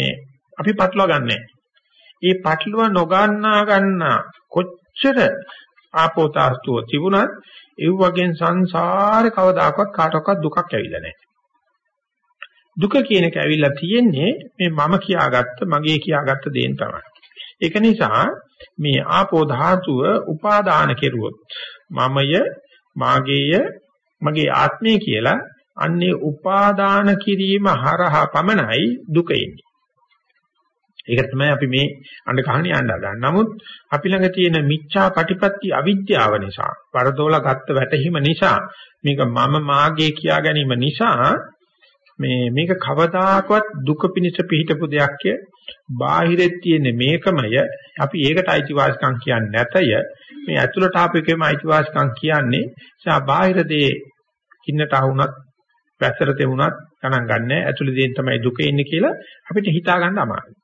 අපි පටලවා ගන්නෑ. ඒ පටලව නොගන්නා ගන්න කොච්චර ආපෝතාස්තුව තිබුණත් ඒ වගේ සංසාරේ කවදාකවත් කාටවත් දුකක් ඇවිල්ලා නැහැ. දුක කියන එක ඇවිල්ලා තියෙන්නේ මේ මම කියාගත්ත මගේ කියාගත්ත දේන් තමයි. ඒක නිසා මේ ආපෝ ධාතුව උපාදාන කෙරුවොත් මමය මාගේය මගේ ආත්මය කියලා අන්නේ උපාදාන කිරීම හරහා පමණයි දුක එන්නේ. ඒක තමයි අපි මේ අඬ කහණ යන්න හදන්නේ. නමුත් අපි ළඟ තියෙන මිච්ඡා පටිපත්ති අවිද්‍යාව නිසා, වරදෝලා ගත්ත වැටහීම නිසා, මේක මම මාගේ කියා ගැනීම නිසා මේ මේක කවදාකවත් දුක පිනිස පිහිටපු දෙයක්ය. බාහිරෙත් තියෙන මේකමය අපි ඒකට අයිතිවාසිකම් කියන්නේ නැතය. මේ ඇතුළට ආපෙකේම අයිතිවාසිකම් කියන්නේ සා බාහිර දේ කින්නට ආවුණත් වැසර තෙමුණත් ගණන් ගන්නෑ. ඇතුළේ දේෙන් තමයි දුක එන්නේ කියලා අපිට හිතා ගන්න අමාරුයි.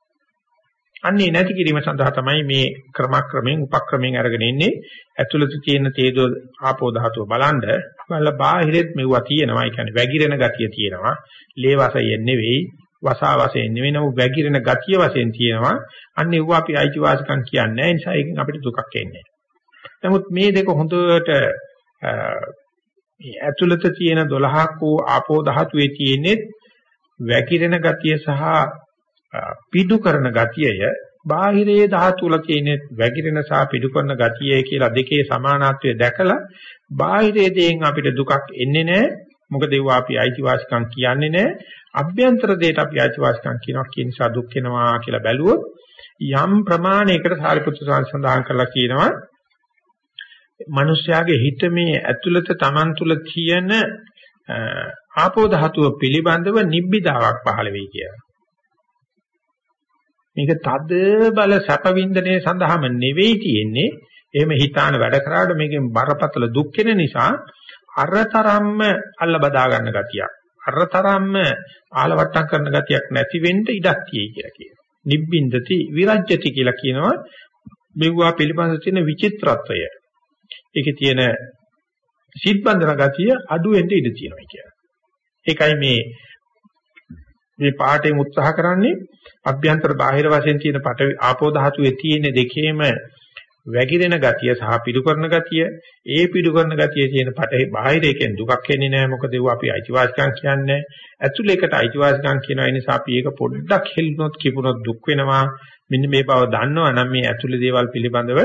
අන්නේ නැති කිරීම සඳහා තමයි මේ ක්‍රමක්‍රමෙන් උපක්‍රමෙන් අරගෙන ඉන්නේ. ඇතුළත තියෙන තේජෝ ආපෝ ධාතුව බලන්ඩ වල බාහිරෙත් මෙවුවා තියෙනවා. ඒ කියන්නේ වැగిරෙන ගතිය තියෙනවා. ලේ වශයෙන් නෙවෙයි, වසා වශයෙන් නෙවෙයි නමු වැగిරෙන ගතිය වශයෙන් තියෙනවා. අන්න ඒව අපි අයිතිවාසිකම් කියන්නේ නැහැ. ඒ නිසා ඒකෙන් අපිට දුකක් එන්නේ නැහැ. නමුත් මේ දෙක හොඳට මේ ඇතුළත තියෙන 12ක් වූ ආපෝ ධාතුවේ තියෙන්නේ වැగిරෙන ගතිය සහ පිඩු කරන ගතියය බාහිරයේ ධාතු වල තියෙන වැగిරෙන සහ පිඩු කරන ගතියයි කියලා දෙකේ සමානත්වය දැකලා බාහිරයේ දේෙන් අපිට දුකක් එන්නේ නැහැ. මොකද ඒවා අපි අයිතිවාසිකම් කියන්නේ නැහැ. අභ්‍යන්තර දෙයට අපි අයිතිවාසිකම් කියනවා. කියන නිසා දුක් වෙනවා කියලා බැලුවොත් යම් ප්‍රමාණයකට සාරිපුත්‍ර සඳහන් කරලා කියනවා. මිනිස්යාගේ හිත මේ ඇතුළත Taman තුල තියෙන ආපෝ ධාතුව පිළිබඳව නිබ්බිදාවක් පහළ වෙයි කියලා. මේක තද බල සැප වින්දනයේ සඳහාම නෙවෙයි තියෙන්නේ. එහෙම හිතාන වැඩ කරාට මේකෙන් බරපතල දුක් වෙන නිසා අරතරම්ම අල්ල බදා ගන්න ගතියක්. අරතරම්ම ආලවට්ටම් කරන ගතියක් නැති වෙන්න ඉඩක් තියෙයි කියලා කියනවා. නිබ්බින්දති විරජ්‍යති කියලා කියනවා. මෙවුවා පිළිබඳ තියෙන විචිත්‍රත්වය. ඒකේ තියෙන සිත්බන්ධන ගතිය අඩු වෙන්න ඉඩ තියෙනවා කියලා. ඒකයි මේ මේ පාඩයෙන් උත්සාහ කරන්නේ අභ්‍යන්තර බාහිර වශයෙන් තියෙන පට ආපෝ ධාතුවේ තියෙන දෙකේම වැగిරෙන ගතිය සහ පිටු කරන ගතිය. ඒ පිටු කරන ගතියේ තියෙන පට බාහිරයෙන් දුකක් එන්නේ නැහැ. මොකද ඒව අපි අයිතිවාසිකම් කියන්නේ. ඇතුළේකට අයිතිවාසිකම් කියන නිසා අපි ඒක පොඩ්ඩක් හෙල්ුනොත් කිපුනොත් දුක් වෙනවා. මෙන්න මේ බව දන්නවා නම් මේ ඇතුළේ දේවල් පිළිබඳව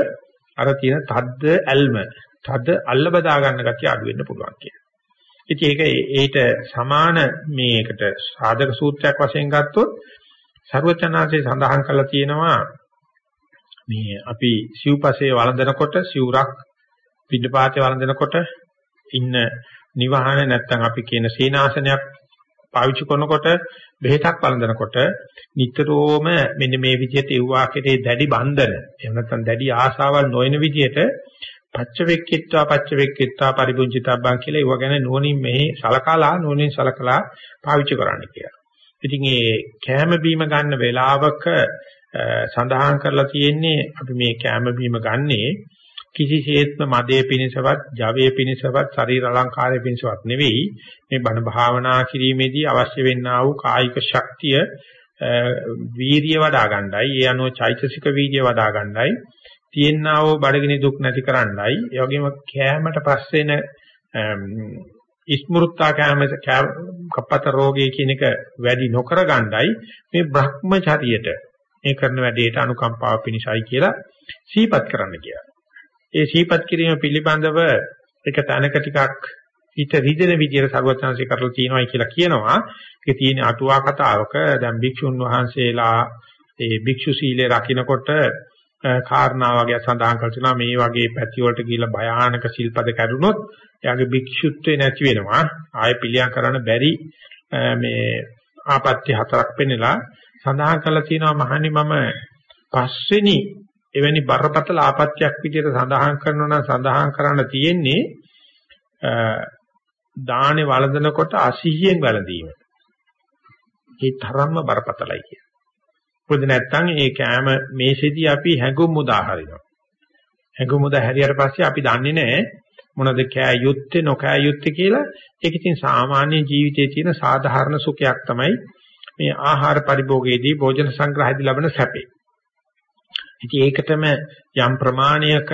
අර තියෙන තද්ද ඇල්ම තද අල්ල බදා ගන්න ගතිය අඩු වෙන්න පුළුවන් කියලා. ඉතින් ඒක ඒට සමාන මේකට සාධක සූත්‍රයක් වශයෙන් ගත්තොත් ਸਰවචනාංශේ සඳහන් කරලා තියෙනවා මේ අපි සිව්පසේ වළඳනකොට සිවුරක් පිටපාතේ වළඳනකොට ඉන්න නිවහන නැත්තම් අපි කියන සීනාසනයක් පාවිච්චි කරනකොට බෙහෙතක් වළඳනකොට නිතරම මෙන්න මේ විදිහට එව්වා කෙරේ දැඩි බන්ධන එහෙම නැත්නම් දැඩි ආශාවල් නොවන විදිහට පච්ච වෙක්කිත්වා පච්ච වෙක්කිත්වා පරිපුංචිතබ්බන් කියලා ඒව ගැන නුවණින් මෙහි සලකලා නුවණින් සලකලා පාවිච්චි කරන්න කියලා. ඉතින් ඒ කැම බීම ගන්න වෙලාවක සඳහන් කරලා තියෙන්නේ අපි මේ කැම බීම ගන්නේ කිසිසේත්ම මදේ පිණිසවත්, ජවයේ පිණිසවත්, ශරීර අලංකාරයේ පිණිසවත් නෙවෙයි. මේ බණ භාවනා කිරීමේදී අවශ්‍ය වෙන්නා වූ කායික ශක්තිය වීර්ය වඩා ගන්නයි, ඒ අනුව චෛතසික වීර්ය වඩා ගන්නයි. තියෙනා වූ බඩගිනි දුක් නැති කරන්නයි. ඒ වගේම කෑමට පස්සේන ඉස්මෘත්තා කෑම කප්පත රෝගය කියන එක වැඩි නොකර ගන්නයි මේ භ්‍රමචරියට මේ කරන වැඩේට අනුකම්පාව පිණිසයි කියලා සීපත් කරන්න කියලා. ඒ සීපත් කිරීම පිළිබඳව එක තැනක ටිකක් හිත රිදෙන විදිහට සර්වඥාන්සේ කරලා තියෙනවායි කියලා කියනවා. ඒක තියෙන අටුවා කතාවක දැන් භික්ෂුන් වහන්සේලා ඒ භික්ෂු සීලය රකින්නකොට කාරණා වගේ සඳහන් කරනවා මේ වගේ පැති වලට ගිහිල්ලා භයානක සිල්පද කැඩුනොත් එයාගේ භික්ෂුත්වේ නැති වෙනවා ආයෙ පිළියම් කරන්න බැරි මේ ආපත්‍ය හතරක් පෙන්නලා සඳහන් කරලා තියෙනවා මහනි මම පස්වෙනි එවැනි බරපතල ආපත්‍යක් විදිහට සඳහන් කරනවා නම් සඳහන් කරන්න තියෙන්නේ දානේ වළඳනකොට අසිහියෙන් වැළඳීම. ඒ තරම්ම බරපතලයි කියන්නේ. මොකද නැත්තම් ඒ කෑම මේසෙදී අපි හැඟුම් මුදා හරිනවා. හැඟුම් මුදා හැරියට පස්සේ අපි දන්නේ නැහැ මොනවද කෑ යුත්තේ නොකෑ යුත්තේ කියලා. ඒක ඉතින් සාමාන්‍ය ජීවිතයේ තියෙන සාධාරණ සුඛයක් තමයි මේ ආහාර පරිභෝගයේදී භෝජන සංග්‍රහයේදී ලබන සැපේ. ඉතින් ඒකටම යම් ප්‍රමාණයක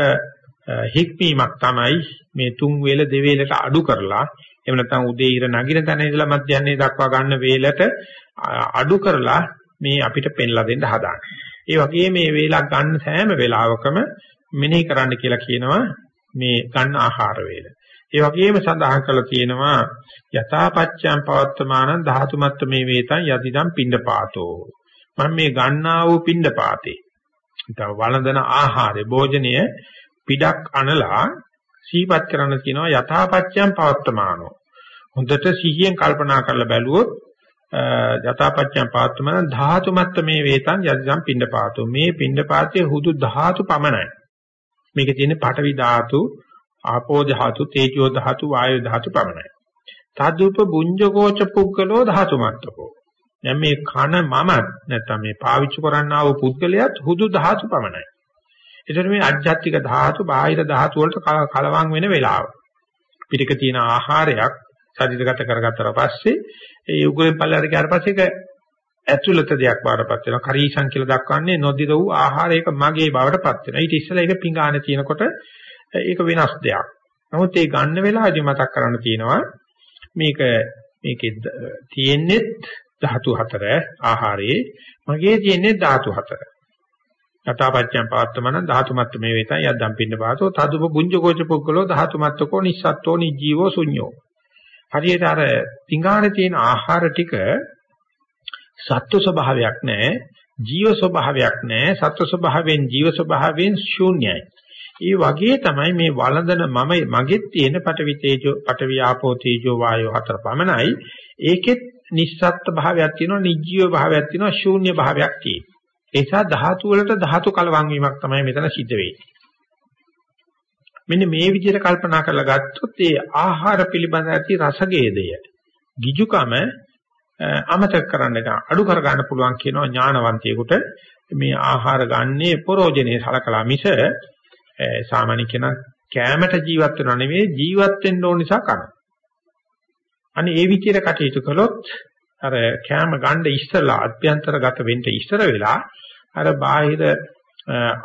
හික්මීමක් තමයි මේ තුන් වේල දෙවේලට අඩු කරලා එහෙම නැත්නම් උදේ ඉර නගින තැන ඉඳලා මධ්‍යහ්නයේ දක්වා ගන්න වේලට අඩු කරලා මේ අපිට පෙන්ලා දෙන්න හදාන්නේ. ඒ වගේ මේ වේලක් ගන්න සෑම වෙලාවකම මෙනෙහි කරන්න කියලා කියනවා මේ ගන්න ආහාර වේල. ඒ වගේම සඳහන් කරලා තියෙනවා යථාපච්චයන් පවත්තමානං ධාතු මත්ත මේ වේතං යදිදම් පිණ්ඩපාතෝ. මම මේ ගන්නා වූ පිණ්ඩපාතේ. ඊට වළඳන ආහාරය භෝජනය පිටක් අනලා සීපත් කරන්න කියනවා යථාපච්චයන් පවත්තමානෝ. හොඳට සිහියෙන් කල්පනා කරලා බැලුවොත් යථාපච්චයන් පවත්තමාන ධාතු මත්ත මේ වේතං යදිදම් පිණ්ඩපාතෝ. මේ පිණ්ඩපාතයේ හුදු ධාතු පමණයි. මේකේ තියෙන පඨවි ධාතු, ආපෝ ධාතු, තේජෝ ධාතු, වායෝ ධාතු පමණයි. තදුප බුඤ්ජකෝච පුද්ගලෝ ධාතු මත්තකෝ. දැන් මේ කන මම නැත්නම් මේ පාවිච්චි කරන්නා වූ පුද්ගලයාත් හුදු ධාතු පමණයි. ඒතර මේ අධ්‍යාත්මික ධාතු, බාහිර ධාතු වලට කලවම් වෙන වෙලාව. පිටික තියෙන ආහාරයක් ශරීරගත කරගත්තට පස්සේ ඒ උගුරෙන් පල්ලයට ගියාට පස්සේ ඒක ඇතුළත දෙයක් බවටපත් වෙනවා. කරීසං කියලා දක්වන්නේ නොදිර වූ ආහාරයක මගේ බවටපත් වෙනවා. ඊට ඉස්සෙල්ලා ඒක පිඟාන තියෙනකොට ඒක වෙනස් දෙයක්. නමුත් ඒ ගන්න වෙලාවදී මතක් කරන්න තියෙනවා මේක මේකේ තියෙන්නේ ධාතු හතර ආහාරයේ මගේ තියෙන්නේ ධාතු හතර. යථාපච්චයන් පාත්තමන ධාතු මත්ත මේ වේතයි යද්දම් පින්න පාතෝ තදුප පුඤ්ජකෝච පුක්කලෝ ධාතු මත්තකෝ නිස්සත්තෝ නිජීවෝ ශුඤ්ඤෝ. හරියට අර පිඟානේ තියෙන ආහාර ටික සත්ව ස්වභාවයක් නැහැ ජීව ස්වභාවයක් නැහැ සත්ව ස්වභාවයෙන් ජීව ස්වභාවයෙන් ශූන්‍යයි. ඒ වගේ තමයි මේ වළඳන මම මගෙත් තියෙන පටවි තේජෝ පටවි ආපෝ තේජෝ වායෝ හතර පමණයි. ඒකෙත් නිස්සත්ත්ව භාවයක් තියෙනවා නිජීව භාවයක් තියෙනවා ශූන්‍ය භාවයක් තියෙනවා. ඒ නිසා ධාතු වලට ධාතු කලවම් වීමක් තමයි මෙතන සිද්ධ වෙන්නේ. මෙන්න මේ විදිහට කල්පනා කරලා ගත්තොත් ඒ ආහාර පිළිබඳ ඇති රසගේදය ගිජුකම අමතක කරන්න අඩු කර ගන්න පුළුවන් කියනවා ඥානවන්තයෙකුට මේ ආහාර ගන්නේ පරෝජනේ සලකලා මිස සාමාන්‍ය කෙනා කැමැට ජීවත් වෙනව නෙවෙයි ජීවත් වෙන්න ඕන නිසා කනවා. අනේ ඒ විදිහට කටයුතු කළොත් අර කැම ගන්න ඉස්සලා අභ්‍යන්තරගත වෙන්න ඉස්සර වෙලා අර බාහිර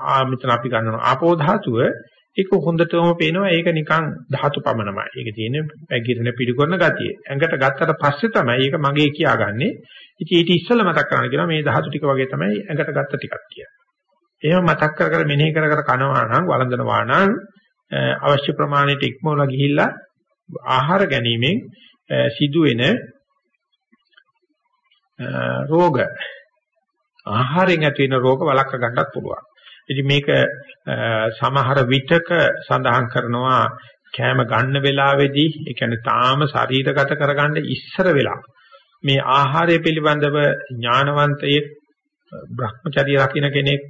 ආ මෙතන අපි ගන්නවා ආපෝ ධාතුව ඒක හොඳටම පේනවා ඒක නිකන් ධාතු පමණමයි. ඒක තියෙන්නේ පැගිරෙන පිළිකොරන ගතිය. ඇඟට ගත්තට පස්සේ තමයි ඒක මගේ කියාගන්නේ. ඉතින් ඊට ඉස්සෙල්ලා මතක් කරන්න කියනවා මේ ධාතු ටික වගේ තමයි ඇඟට ගත්ත ටිකක් කියලා. එහෙම මතක් කර කර මෙනෙහි කර කර කනවා නම් වළඳනවා නම් අවශ්‍ය ප්‍රමාණයට ඉක්මවලා ගිහිල්ලා ආහාර ගැනීමෙන් සිදුවෙන රෝග ආහාරයෙන් ඇති වෙන රෝග වළක්ව ගන්නත් පුළුවන්. ඉතින් මේක සමහර විටක සඳහන් කරනවා කෑම ගන්න වෙලාවේදී ඒ කියන්නේ තාම ශරීරගත කරගන්න ඉස්සර වෙලා මේ ආහාරය පිළිබඳව ඥානවන්තයෙක් Brahmacharya රකින්න කෙනෙක්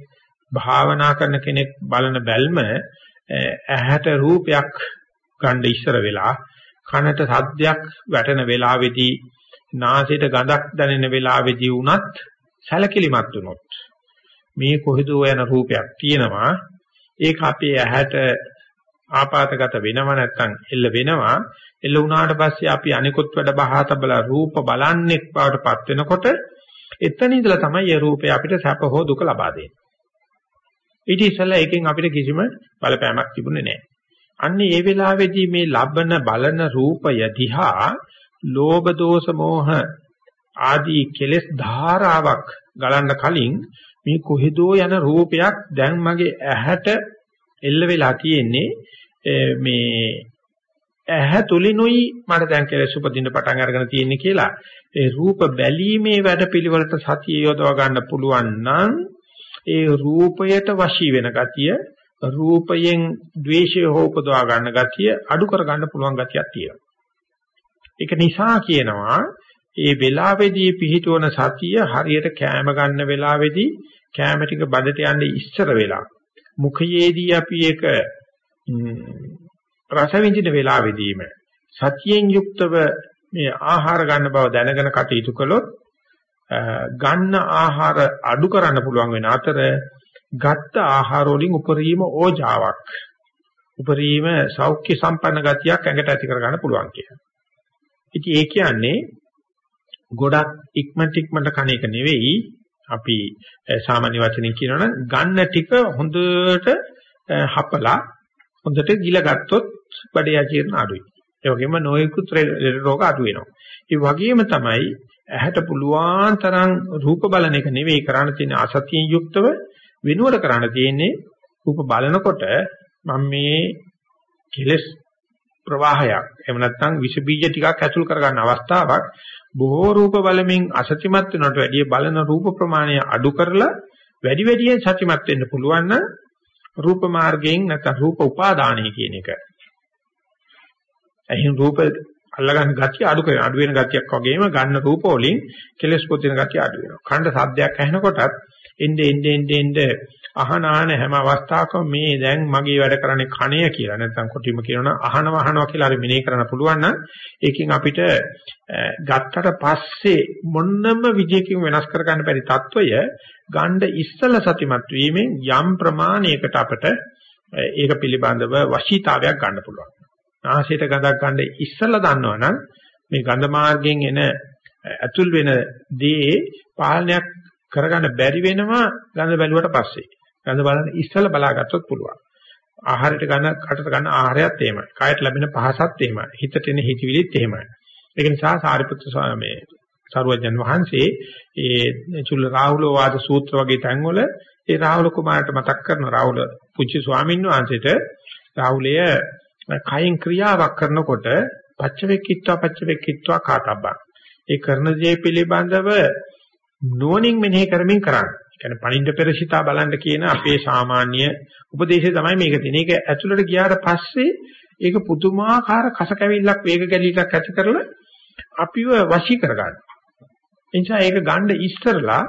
භාවනා කරන කෙනෙක් බලන බැල්ම ඇහැට රූපයක් ගන්න ඉස්සර වෙලා කනට සද්දයක් වැටෙන වෙලාවේදී නාසයට ගඳක් දැනෙන වෙලාවේදී වුණත් සැලකිලිමත් වුණොත් මේ කොහෙදෝ යන රූපයක් තියෙනවා. ඒක අපේ ඇහැට ආපాతගත වෙනව නැත්නම් එල්ල වෙනවා. එල්ල වුණාට පස්සේ අපි අනිකුත් වැඩ බහා තබලා රූප බලන්නෙක් බවටපත් වෙනකොට එතන ඉඳලා තමයි ඒ රූපය අපිට සැප හෝ දුක ලබා දෙන්නේ. ඊට ඉස්සෙල්ලා එකෙන් අපිට කිසිම බලපෑමක් තිබුණේ නැහැ. අන්නේ ඒ වෙලාවේදී මේ ලබන බලන රූපය දිහා ලෝභ දෝෂ මෝහ ආදී කෙලෙස් ධාරාවක් ගලන්න කලින් මේ කොහෙදෝ යන රූපයක් දැන් මගේ ඇහැට එල්ල වෙලා තියෙන්නේ මේ ඇහැ තුලිනුයි මට දැන් කෙලෙස් උපදින්න පටන් අරගෙන තියෙන්නේ කියලා ඒ රූප බැලීමේ වැඩපිළිවෙලට සතිය යොදව ගන්න පුළුවන් නම් ඒ රූපයට වශී වෙන ගතිය රූපයෙන් ද්වේෂය හොපදවා ගන්න ගතිය අඩු කර ගන්න පුළුවන් ගතියක් තියෙනවා. ඒක නිසා කියනවා ඒ වෙලාවේදී පිහිටවන සතිය හරියට කෑම ගන්න වෙලාවේදී කැම ටික බඩට යන්නේ ඉස්සර වෙලා මුඛයේදී අපි ඒක රස විඳින වෙලාවෙදීම සතියෙන් යුක්තව මේ ආහාර ගන්න බව දැනගෙන කටයුතු කළොත් ගන්න ආහාර අඩු කරන්න පුළුවන් වෙන අතර ගත්ත ආහාර වලින් උපරිම ඕජාවක් උපරිම සෞඛ්‍ය සම්පන්න ගතියක් ඇඟට ඇති කරගන්න පුළුවන් කියලා. ඉතින් ඒ කියන්නේ ගොඩක් ඉක්මනට ඉක්මනට කණ එක නෙවෙයි අපි සාමාන්‍ය වචනෙන් කියනවනම් ගන්න ටික හොඳට හපලා හොඳට ගිල ගත්තොත් බඩේ අජීර්ණ අඩුයි. ඒ වගේම නොයෙකුත් රෝග අඩු වෙනවා. ඒ වගේම තමයි ඇහැට පුළුවන් තරම් රූප බලන එක නෙවෙයි කරන්න තියෙන අසතියෙන් යුක්තව වෙනුවට කරන්න තියෙන්නේ රූප බලනකොට මම මේ කෙලස් ප්‍රවාහයක් එහෙම නැත්නම් විස බීජ ටිකක් ඇතුල් කරගන්න අවස්ථාවක් බොහෝ රූප බලමින් අසත්‍යමත් වෙනට වැඩිය බලන රූප ප්‍රමාණය අඩු කරලා වැඩි වැඩියෙන් සත්‍යමත් වෙන්න පුළුවන් නම් රූප මාර්ගයෙන් නැත්නම් රූප උපාදානය කියන එක. එහෙනම් රූප අල්ලගන්න ගතිය අඩු කරන අඩු වෙන ගතියක් වගේම ගන්න රූප වලින් කෙලස් පොතින ගතිය අඩු වෙනවා. කණ්ඩ සද්දයක් ඇහෙනකොටත් එnde ende ende ende අහන ආන හැම අවස්ථාවකම මේ දැන් මගේ වැඩ කරන්නේ කණය කියලා නැත්නම් කොටිම කියනවා අහන වහනවා කියලා හරි මෙනේ කරන්න පුළුවන් නම් ඒකෙන් අපිට ගත්තට පස්සේ මොන්නම විජයකින් වෙනස් කර ගන්න බැරි తত্ত্বය ගණ්ඩ ඉස්සල සතිමත් වීමෙන් යම් ප්‍රමාණයකට අපට ඒක පිළිබඳව වශීතාවයක් ගන්න පුළුවන්. නාසයට ගඳක් ගන්න ඉස්සලා දන්නවනම් මේ ගඳ මාර්ගයෙන් එන ඇතුල් වෙන දේ පාලනයක් කරගන්න බැරි වෙනවා ගඳ බැලුවට පස්සේ. ගඳ බලන්න ඉස්සලා බලාගත්තොත් පුළුවන්. ආහාරයට ගන්න කටට ගන්න ආහාරයත් එහෙමයි. කායට ලැබෙන පහසත් එහෙමයි. හිතට එන හිතවිලිත් එහෙමයි. ඒක නිසා සාරිපුත්‍ර ස්වාමී සරුවජන් වහන්සේ ඒ චුල්ල රාහුල වාද සූත්‍ර වගේ තැන්වල ඒ රාහුල කුමාරට මතක් කරන රාහුල පුංචි ස්වාමීන් වහන්සේට රාහුලය කයින් ක්‍රියාවක් කරනකොට පච්චවෙක්කිත්වා පච්චවෙක්කිත්වා කාතබ්බා ඒ කරන දේ පිළිබඳව නුවණින් මෙනෙහි කරමින් කරන්නේ. කියන්නේ පණින්න පෙරසිතා බලන්න කියන අපේ සාමාන්‍ය උපදේශය තමයි මේක තියෙන්නේ. ඒක ඇතුළට ගියාට පස්සේ ඒක පුදුමාකාර කස කැවිල්ලක් වේග ගැලීමක් ඇති කරලා අපිව වශී කරගන්න. එනිසා ඒක ගන්න ඉස්සරලා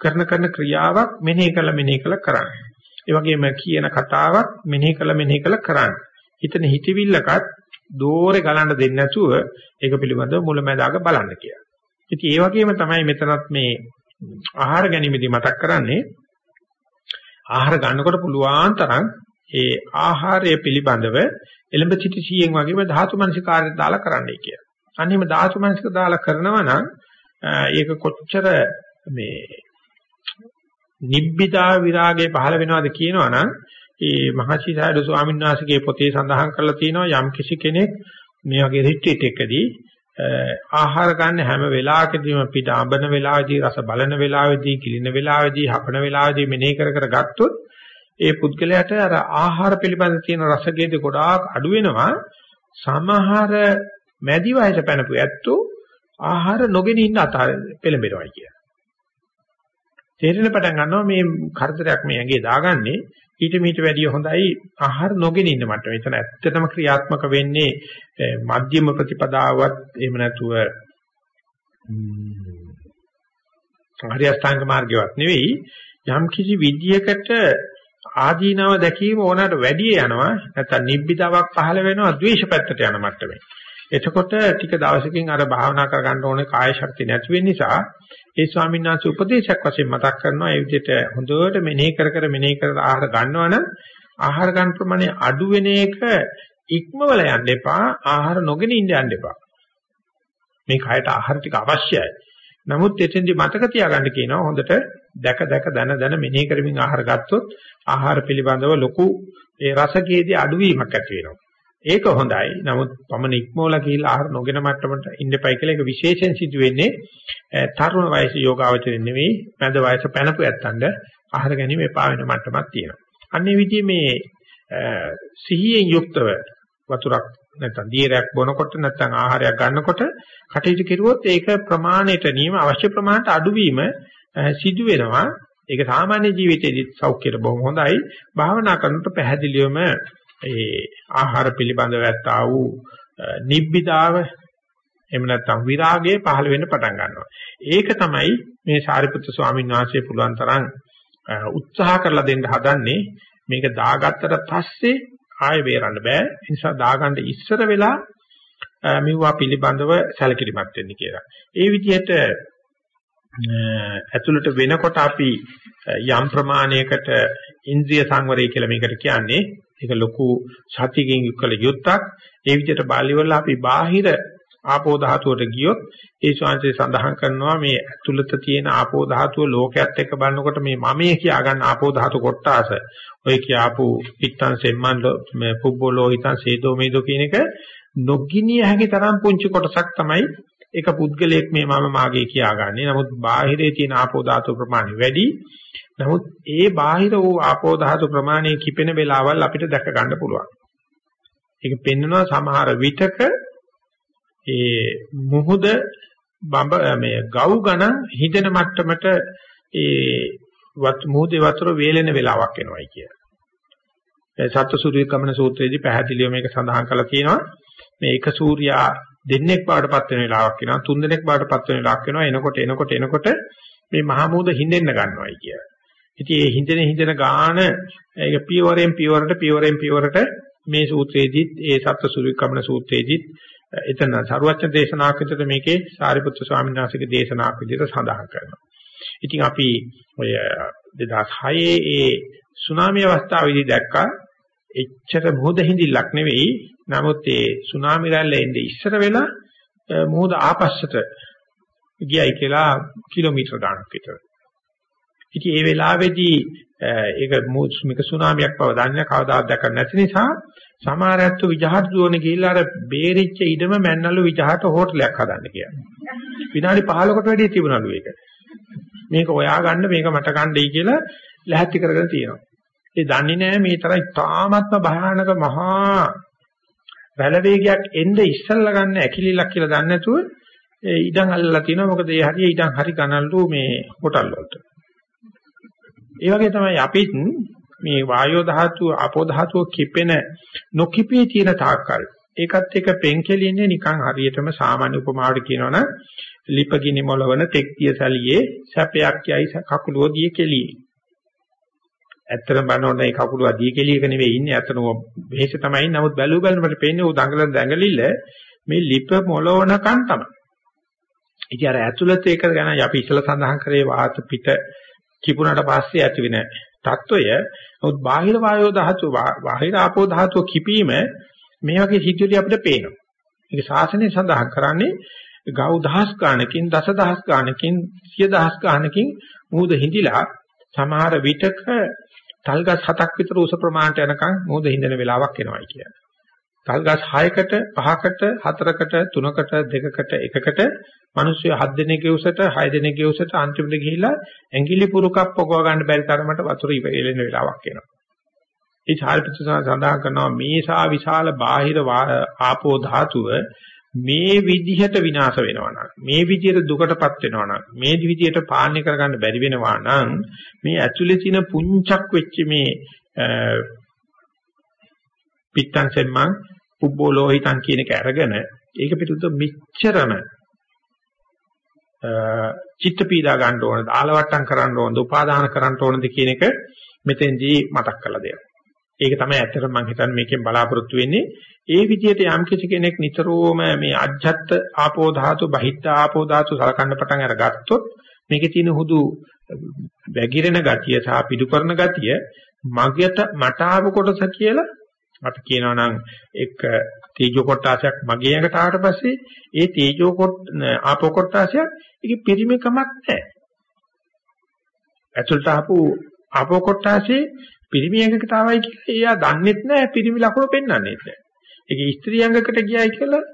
කරන කරන ක්‍රියාවක් මෙනෙහි කළ මෙනෙහි කළ කරන්න. ඒ වගේම කියන කතාවක් මෙනෙහි කළ මෙනෙහි කළ කරන්න. හිතන හිතවිල්ලකත් දෝරේ ගලන්න දෙන්නේ නැතුව ඒක පිළිබඳව මුලැමැදාක බලන්න කියලා. ඉතින් ඒ වගේම තමයි මෙතනත් මේ ආහාර ගැනීමදී මතක් කරන්නේ ආහාර ගන්නකොට පුළුවන් තරම් ඒ ආහාරය පිළිබඳව එලඹ සිටි සීයෙන් වගේම ධාතු මනසිකාරය දාලා කරන්නයි කියලා. අන්නේම ධාතු මනසික දාලා කරනවා නම් ඒක කොච්චර මේ නිබ්බිදා විරාගයේ පහළ වෙනවද කියනවනම් ඒ මහසිසාරද ස්වාමීන් වහන්සේගේ පොතේ සඳහන් කරලා තියෙනවා යම් කිසි කෙනෙක් මේ වගේ රිට්‍රීට් එකදී ආහාර ගන්න හැම වෙලාවකදීම පිට අඹන වෙලාවේදී රස බලන වෙලාවේදී කිලින වෙලාවේදී හපන වෙලාවේදී මෙනෙහි කර කර ගත්තොත් ඒ පුද්ගලයාට අර ආහාර පිළිබඳ තියෙන රසගේද ගොඩාක් අඩු වෙනවා සමහර මැදි වයස පැනපු ඇත්තෝ ආහාර නොගෙන ඉන්න අතර පෙළඹෙනවා කිය. තේරෙන පටන් ගන්නවා මේ කරදරයක් මේ ඇඟේ දාගන්නේ ඊට මීට වැඩිය හොඳයි ආහාර නොගෙන ඉන්න මට. එතන ඇත්තටම ක්‍රියාත්මක වෙන්නේ මධ්‍යම ප්‍රතිපදාවත් එහෙම නැතුව හරි අෂ්ටාංග මාර්ගයවත් නෙවෙයි යම් කිසි විදියකට ආදීනව දැකීම ඕනකට වැඩි යනවා නැත්නම් නිබ්බිදාවක් පහළ වෙනවා ද්වේෂ පැත්තට යන මට්ටමේ. එතකොට ටික දවසකින් අර භාවනා කර ගන්න ඕනේ කාය ශක්තිය නැති වෙන නිසා ඒ ස්වාමීන් වහන්සේ උපදේශයක් වශයෙන් මතක් කරනවා ඒ විදිහට හොඳට මෙනෙහි කර කර මෙනෙහි කර ආහාර ගන්නවනම් ආහාර ගන්න ප්‍රමාණය අඩු වෙන එක ඉක්මවල යන්න එපා ආහාර නොගෙන ඉන්න යන්න එපා. මේ කයට ආහාර ටික අවශ්‍යයි. නමුත් එතෙන්දි මතක තියාගන්න කියනවා හොඳට දැක දැක දන දන මෙනෙහි කරමින් ආහාර ගත්තොත් ආහාර පිළිබඳව ලොකු ඒ රසකේදී අඩුවීමක් ඇති වෙනවා. ඒක හොඳයි. නමුත් පමණ ඉක්මවලා කියලා ආහාර නොගෙන මට්ටමට ඉන්නපයි කියලා ඒක විශේෂයෙන් සිදු වෙන්නේ තරුණ වයසේ යෝගාවචරෙ නෙවෙයි, මැද වයස පැනපු ඇත්තන්ට ආහාර ගැනීම එපා වෙන මට්ටමක් තියෙනවා. අන්නේ විදිහේ මේ සිහියෙන් යුක්තව වතුරක් නැත්නම් දීරයක් බොනකොට නැත්නම් ආහාරයක් ගන්නකොට කටයුතු කෙරුවොත් ඒක ප්‍රමාණයට නියම අවශ්‍ය ප්‍රමාණයට අඩුවීම සිදු වෙනවා. ඒක සාමාන්‍ය ජීවිතයේදී සෞඛ්‍යයට බොහොම හොඳයි. භාවනා කරනකොට පැහැදිලිවම ඒ ආහාර පිළිබඳව ඇත්තා වූ නිබ්බිදාව එහෙම නැත්නම් විරාගය පහළ වෙන්න පටන් ගන්නවා. ඒක තමයි මේ සාරිපුත්‍ර ස්වාමීන් වහන්සේ පුළුවන් තරම් උත්සාහ කරලා දෙන්න හදන්නේ මේක දාගත්තට පස්සේ ආයෙ වේරන්න බෑ. ඒ නිසා දාගන්න ඉස්සර වෙලා මෙවුවා පිළිබඳව සැලකිලිමත් වෙන්න කියලා. ඒ විදිහට ඇතුළට වෙනකොට අපි යම් ප්‍රමාණයකට ඉන්ද්‍රිය සංවරය කියලා මේකට කියන්නේ ඒක ලොකු සතියකින් යුක්කල යුත්තක් ඒ විදිහට බාලිවල අපි බාහිර ආපෝ ධාතුවට ගියොත් ඒ ශාන්තිය සඳහන් කරනවා මේ ඇතුළත තියෙන ආපෝ ධාතුව ලෝකයක් එක්ක බලනකොට මේ මමයේ කියා ගන්න ආපෝ ධාතු කොටාස ඔය කියාපු පිට්ටන් සෙම්මන් පුබ්බෝලෝ හිතන් සේදෝ මේදෝ කියන එක නොගිනිය හැකි තරම් පුංචි කොටසක් තමයි ඒක පුද්ගලයෙක් මේ මම මාගේ කියාගන්නේ. නමුත් බාහිරේ තියෙන ආපෝ ධාතු ප්‍රමාණය වැඩි. නමුත් ඒ බාහිර වූ ආපෝ ධාතු ප්‍රමාණය කිපෙන වෙලාවල් අපිට දැක ගන්න පුළුවන්. ඒක පෙන්වනවා සමහර විටක ඒ මුහුද බඹ මේ ගව් ගණන් හිදෙන මට්ටමට ඒ වත් මුහුදේ වතුර වේලෙන වෙලාවක් එනවායි කිය. ඒ සත්‍ය සූර්ය කමන සූත්‍රයේදී පැහැදිලිව මේක සඳහන් කරලා තියෙනවා. මේ එක සූර්යා දෙන්නෙක් බාටපත් වෙන වෙලාවක් වෙනවා තුන් දෙනෙක් බාටපත් වෙන වෙලාවක් වෙනවා එනකොට එනකොට එනකොට මේ මහා මූද හින්දෙන්න ගන්නවායි කිය. ඉතින් මේ හින්දෙන හින්දෙන ගාන ඒක පියවරෙන් පියවරට පියවරෙන් පියවරට මේ සූත්‍රයේදීත් ඒ සත්‍ය සූර්ය කමන සූත්‍රයේදීත් එතන සරුවච්ච දේශනාවක් විතර මේකේ සාරිපුත්‍ර ස්වාමීන් වහන්සේගේ දේශනාවක් විදිහට සඳහන් කරනවා. ඉතින් අපි ඔය 2006 ඒ සුනාමි අවස්ථාවේදී දැක්කා එච්චර මොහොත හිඳිල්ලක් නෙවෙයි. නමුත් ඒ සුනාමි රැල්ල එන්නේ ඉස්සර වෙලා මොහොත ආපස්සට ගියයි කියලා කිලෝමීටර ගණනක් විතර. ඉතින් ඒ වෙලාවේදී ඒක මේක සුනාමියක් බව දන්නේ කවදාවත් දැක නැති නිසා සමහරයන්තු විජහට දුවන ගිහිල්ලා අර බේරිච්ච ඉඩම මැන්නලු විජහට හෝටලයක් හදන්න කියලා. විනාඩි 15කට වැඩි තිබුණලු ඒක. මේක ඔයා ගන්න මේක මට ගන්නයි කියලා ලැහැත්ති කරගෙන තියෙනවා. ඒ දන්නේ නැහැ මේ තරම් තාමත්ම භයානක මහා රැළ වේගයක් එnde ඉස්සල්ලා ගන්න ඇකිලිලක් කියලා දන්නේ නැතුව ඒ ඉඩම් අල්ලලා තිනවා මොකද ඒ හරිය ඉඩම් හරි ගණන්ලු මේ හොටල් වලට. ඒ වගේ තමයි අපිත් මේ වායෝ ධාතුව අපෝ ධාතුව කිපෙන නොකිපී තියෙන තාක්කල්. ඒකත් එක්ක පෙන්කෙලින්නේ නිකන් හරියටම සාමාන්‍ය උපමාවට කියනවනම් ලිපගිනි මොළවන තෙක්තිය සැලියේ සැපයක් යයි කකුලෝදියේ කෙලියේ ඇත්තටම බලනකොට මේ කකුල අදී කෙලියක නෙවෙයි ඉන්නේ. ඇත්තටම වෙහෙස තමයි ඉන්නේ. නමුත් බැලු බැලමට පේන්නේ උ දඟලන දඟලිල්ල මේ ලිප මොළවනකන් තමයි. ඉතින් අර ඇතුළත ඒක ගැන අපි ඉස්සලා සඳහන් කරේ වාත පිට කිපුණාට පස්සේ ඇතිවෙන తত্ত্বය නමුත් බාහිර වායෝ ධාතු බාහිර ආපෝ ධාතුව කිපීම මේ වගේ සිද්ධියදී අපිට පේනවා. ඒක ශාසනය සඳහන් කරන්නේ ගව් දහස් ගානකින් දස දහස් ගානකින් සිය දහස් ගානකින් මුහුද හිඳිලා සමහර විටක තල්ගස් හතක් විතර උස ප්‍රමාණයට යනකම් මුහුද හිඳින වෙලාවක් එනවායි කියන්නේ. තල්ගස් 6කට 5කට 4කට 3කට 2කට 1කට මිනිස්සු 7 දෙනෙක්ගේ උසට 6 දෙනෙක්ගේ උසට අන්තිමට ගිහිල්ලා ඇඟිලි පුරුකක් පොගව ගන්න බැරි තරමට වතුර ඉවෙලෙන වෙලාවක් එනවා. ඒ චාරිත්‍ර සඳහන් කරනවා මේසා විශාල බාහිර ආපෝ ධාතුව මේ විදිහට විනාශ වෙනවා නම් මේ විදිහට දුකටපත් වෙනවා නම් මේ විදිහට පාලනය කරගන්න බැරි වෙනවා නම් මේ ඇතුලේ තියෙන පුංචක් වෙච්ච මේ පිට්ටන් සෙම්මන් පුබ්බෝලෝහිතන් කියන එක අරගෙන ඒක පිටුත මෙච්චරම චිත්ත පීඩා ගන්න ඕනද ආලවට්ටම් කරන්න ඕනද උපාදාන කරන්න ඕනද කියන එක මෙතෙන්දී මතක් කරලා දෙනවා. ඒක තමයි ඇත්තටම මම හිතන්නේ මේකෙන් බලාපොරොත්තු වෙන්නේ. ඒ විදිහට යම් කිසි කෙනෙක් නිතරම මේ අජ්ජත් ආපෝ ධාතු බහිද්ධ ආපෝ ධාතු සලකන්න පටන් අරගත්තොත් මේකේ තියෙන හුදු වැగిරෙන ගතිය සහ පිටු කරන ගතිය මගට මට ආව කොටස කියලා අපි කියනවා නම් එක් තේජෝ කොටාසයක් මගේ ඇඟට ආවට පස්සේ ඒ තේජෝ කොට ආපෝ කොටාසයක් ඒකේ පිරිමකමක් නැහැ. ඇතුළට ආපු ආපෝ කොටාසේ පිරිමි ඇඟකට ආවයි කියලා එයා දන්නෙත් නැහැ පිරිමි ලකුණු පෙන්වන්නෙත් නැහැ. ඒක ස්ත්‍රී ඇඟකට ගියයි කියලා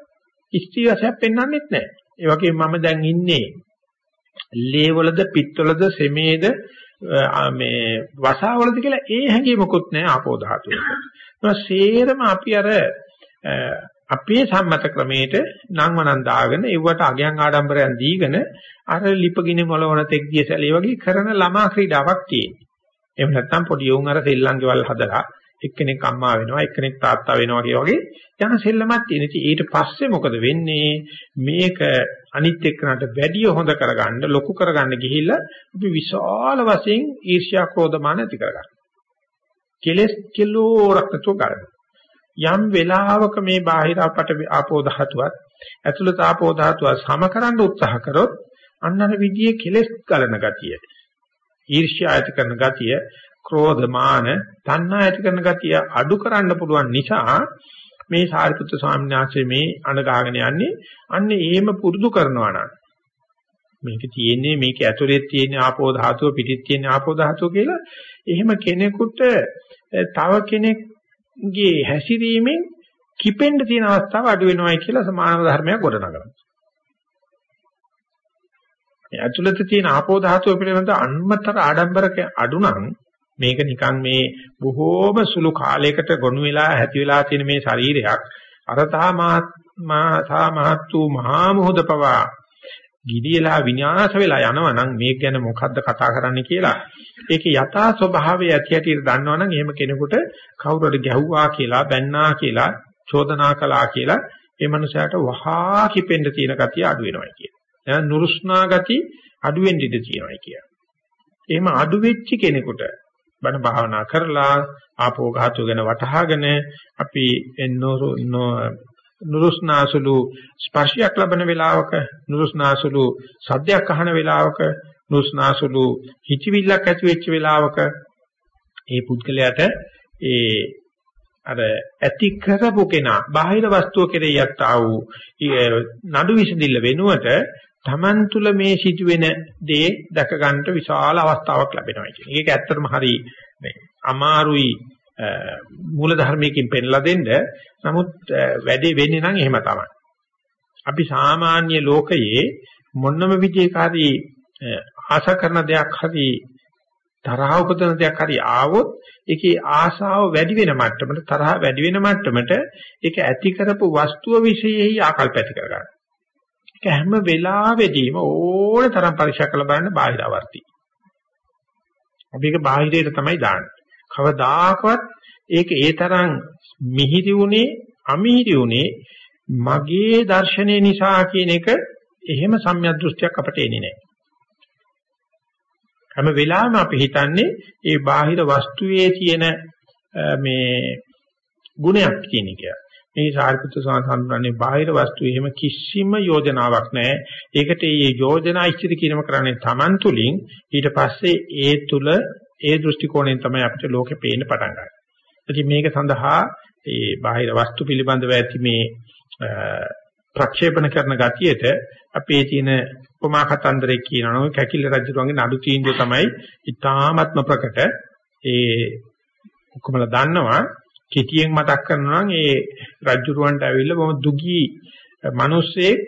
ස්ත්‍රී වශයෙන් පෙන්වන්නෙත් නැහැ. ඒ වගේම මම දැන් ඉන්නේ ලේවලද පිත්තවලද සෙමේද මේ වසාවලද කියලා ඒ හැඟීමකුත් නැහැ ආපෝ ධාතුවක. ඒක සේරම අපි අර අපේ සම්මත ක්‍රමයට නංවනන් දාගෙන ඒවට අගයන් ආඩම්බරයන් දීගෙන අර ලිපගිනි මොළවන තෙක් දියසැලේ වගේ කරන ළමා ක්‍රීඩාවක් තියෙනවා. එහෙම නැත්නම් පොඩි උන් අර සෙල්ලම් ගෙවල් හදලා එක්කෙනෙක් අම්මා වෙනවා එක්කෙනෙක් තාත්තා වෙනවා වගේ යන සෙල්ලමක් තියෙන. ඉතින් ඊට පස්සේ මොකද වෙන්නේ? මේක අනිත් එක්කනට වැඩිය හොඳ කරගන්න ලොකු කරගන්න ගිහිල්ලා අපි විශාල වශයෙන් ඊර්ෂ්‍යා ක්‍රෝධමාන ඇති කරගන්න. කෙලස් කිලෝරක් නැතුව ගන්න. යම් වෙලාවක මේ බාහිර අපට ආපෝ ධාතුවත් ඇතුළත ආපෝ ධාතුවත් සමකරන්න උත්සාහ කරොත් අන්නර විදියේ කෙලස් ගලන ගතිය ඊර්ෂ්‍යා ඇති කරන ගතිය ක්‍රෝධ මාන තණ්හා ඇති කරන ගතිය අඩු කරන්න පුළුවන් නිසා මේ සාරිපුත්‍ර ස්වාමීන් වහන්සේ මේ අනගාගෙන යන්නේ අන්නේ එහෙම පුරුදු කරනවා නම් මේක තියෙන්නේ මේක ඇතුලේ තියෙන ආපෝ ධාතුව පිටිත් තියෙන ආපෝ ධාතුව කියලා එහෙම කෙනෙකුට තව කෙනෙක්ගේ හැසිරීමෙන් කිපෙන්න තියෙන අවස්ථාව අඩු වෙනවයි කියලා සමාන ධර්මයක් ගොඩනගනවා. මේ ඇතුළත තියෙන ආපෝ ධාතුව පිළිබඳ අන්මතර ආඩම්බරක අඩු නම් මේක නිකන් මේ බොහෝම සුළු කාලයකට ගොනු වෙලා ඇති වෙලා තියෙන මේ ශරීරයක් අරතා මහා මහත් වූ මහා මොහොත පවා ගිඩියලා විනාශ වෙලා යනවා නම් මේක ගැන මොකද්ද කතා කරන්නේ කියලා ඒකේ යථා ස්වභාවය ඇති ඇටියට දන්නවනම් එහෙම කෙනෙකුට කවුරුහරි ගැහුවා කියලා බැන්නා කියලා චෝදනා කළා කියලා ඒ මනුස්සයාට වහා කිපෙන්න තියෙන ගතිය අඩු වෙනවා කියන. එහෙනම් නුරුස්නා ගති අඩු වෙන්න ඉඩ තියෙනවා කියන. එහෙම අඩු වෙච්ච කෙනෙකුට බණ භාවනා කරලා ආපෝ ඝාතය ගැන වටහාගෙන අපි නුරුස්නාසුලු ස්පර්ශයක් ලබන වෙලාවක නුරුස්නාසුලු සද්දයක් අහන වෙලාවක නුරුස්නාසුලු හිතවිල්ලක් ඇති වෙච්ච වෙලාවක ඒ පුද්ගලයාට ඒ අර ඇති කරපු කෙනා බාහිර වස්තුව කෙරෙහි යත්තා වූ නඩු විසඳිල්ල වෙනුවට Taman තුල මේ සිදුවෙන දේ දැක ගන්නට විශාල අවස්ථාවක් ලැබෙනවා කියන එක. ඒක ඇත්තටම හරි අමාරුයි මූල ධර්මයකින් පෙන්ලා දෙන්න. නමුත් වැඩේ වෙන්නේ නම් එහෙම තමයි. අපි සාමාන්‍ය ලෝකයේ මොනම විදිහකාරී ආශා කරන දෙයක් හරි තරහ උපදන දෙයක් හරි ආවොත් ඒකේ ආශාව වැඩි වෙන මට්ටමට තරහ වැඩි වෙන මට්ටමට ඒක ඇති කරපු වස්තුව විශේෂයි ආකල්ප ඇති කරගන්න. ඒක හැම වෙලාවෙදීම ඕන තරම් පරීක්ෂා කරලා බලන්න බාහිරවර්ති. අපි ඒක බාහිරයට තමයි දාන්නේ. කවදාකවත් ඒක ඒ තරම් මිහිරි උනේ අමිහිරි උනේ මගේ දර්ශනය නිසා කියන එක එහෙම සම්‍යක් දෘෂ්ටියක් අපට එන්නේ නැහැ. හැම වෙලාවෙම අපි හිතන්නේ ඒ බාහිර වස්තුවේ තියෙන මේ ගුණයක් කියන එක. මේ සාරිපුත්‍ර සාසන්වන්නේ බාහිර වස්තු එහෙම කිසිම යෝජනාවක් නැහැ. ඒකට මේ යෝජනා ඉස්තිරි කිරීම කරන්නේ Taman තුලින් ඊට පස්සේ ඒ තුල ඒ දෘෂ්ටි කෝණයෙන් තමයි අපිට ලෝකෙ පේන්න පටන් ගන්නේ. ඉතින් මේක සඳහා ඒ බාහිර වස්තු පිළිබඳව ඇති මේ ප්‍රක්ෂේපණ කරන ගතියට අපේ තියෙන උපමා කතන්දරේ කියනවා කැකිල්ල රජුගේ නඩු තීන්දුව තමයි ඊ타ත්ම ප්‍රකට. ඒ ඔක්කොමලා දන්නවා. කෙටියෙන් මතක් කරනවා නම් ඒ රජුරවන්ට ඇවිල්ලා බොහොම දුගී මිනිස්සෙක්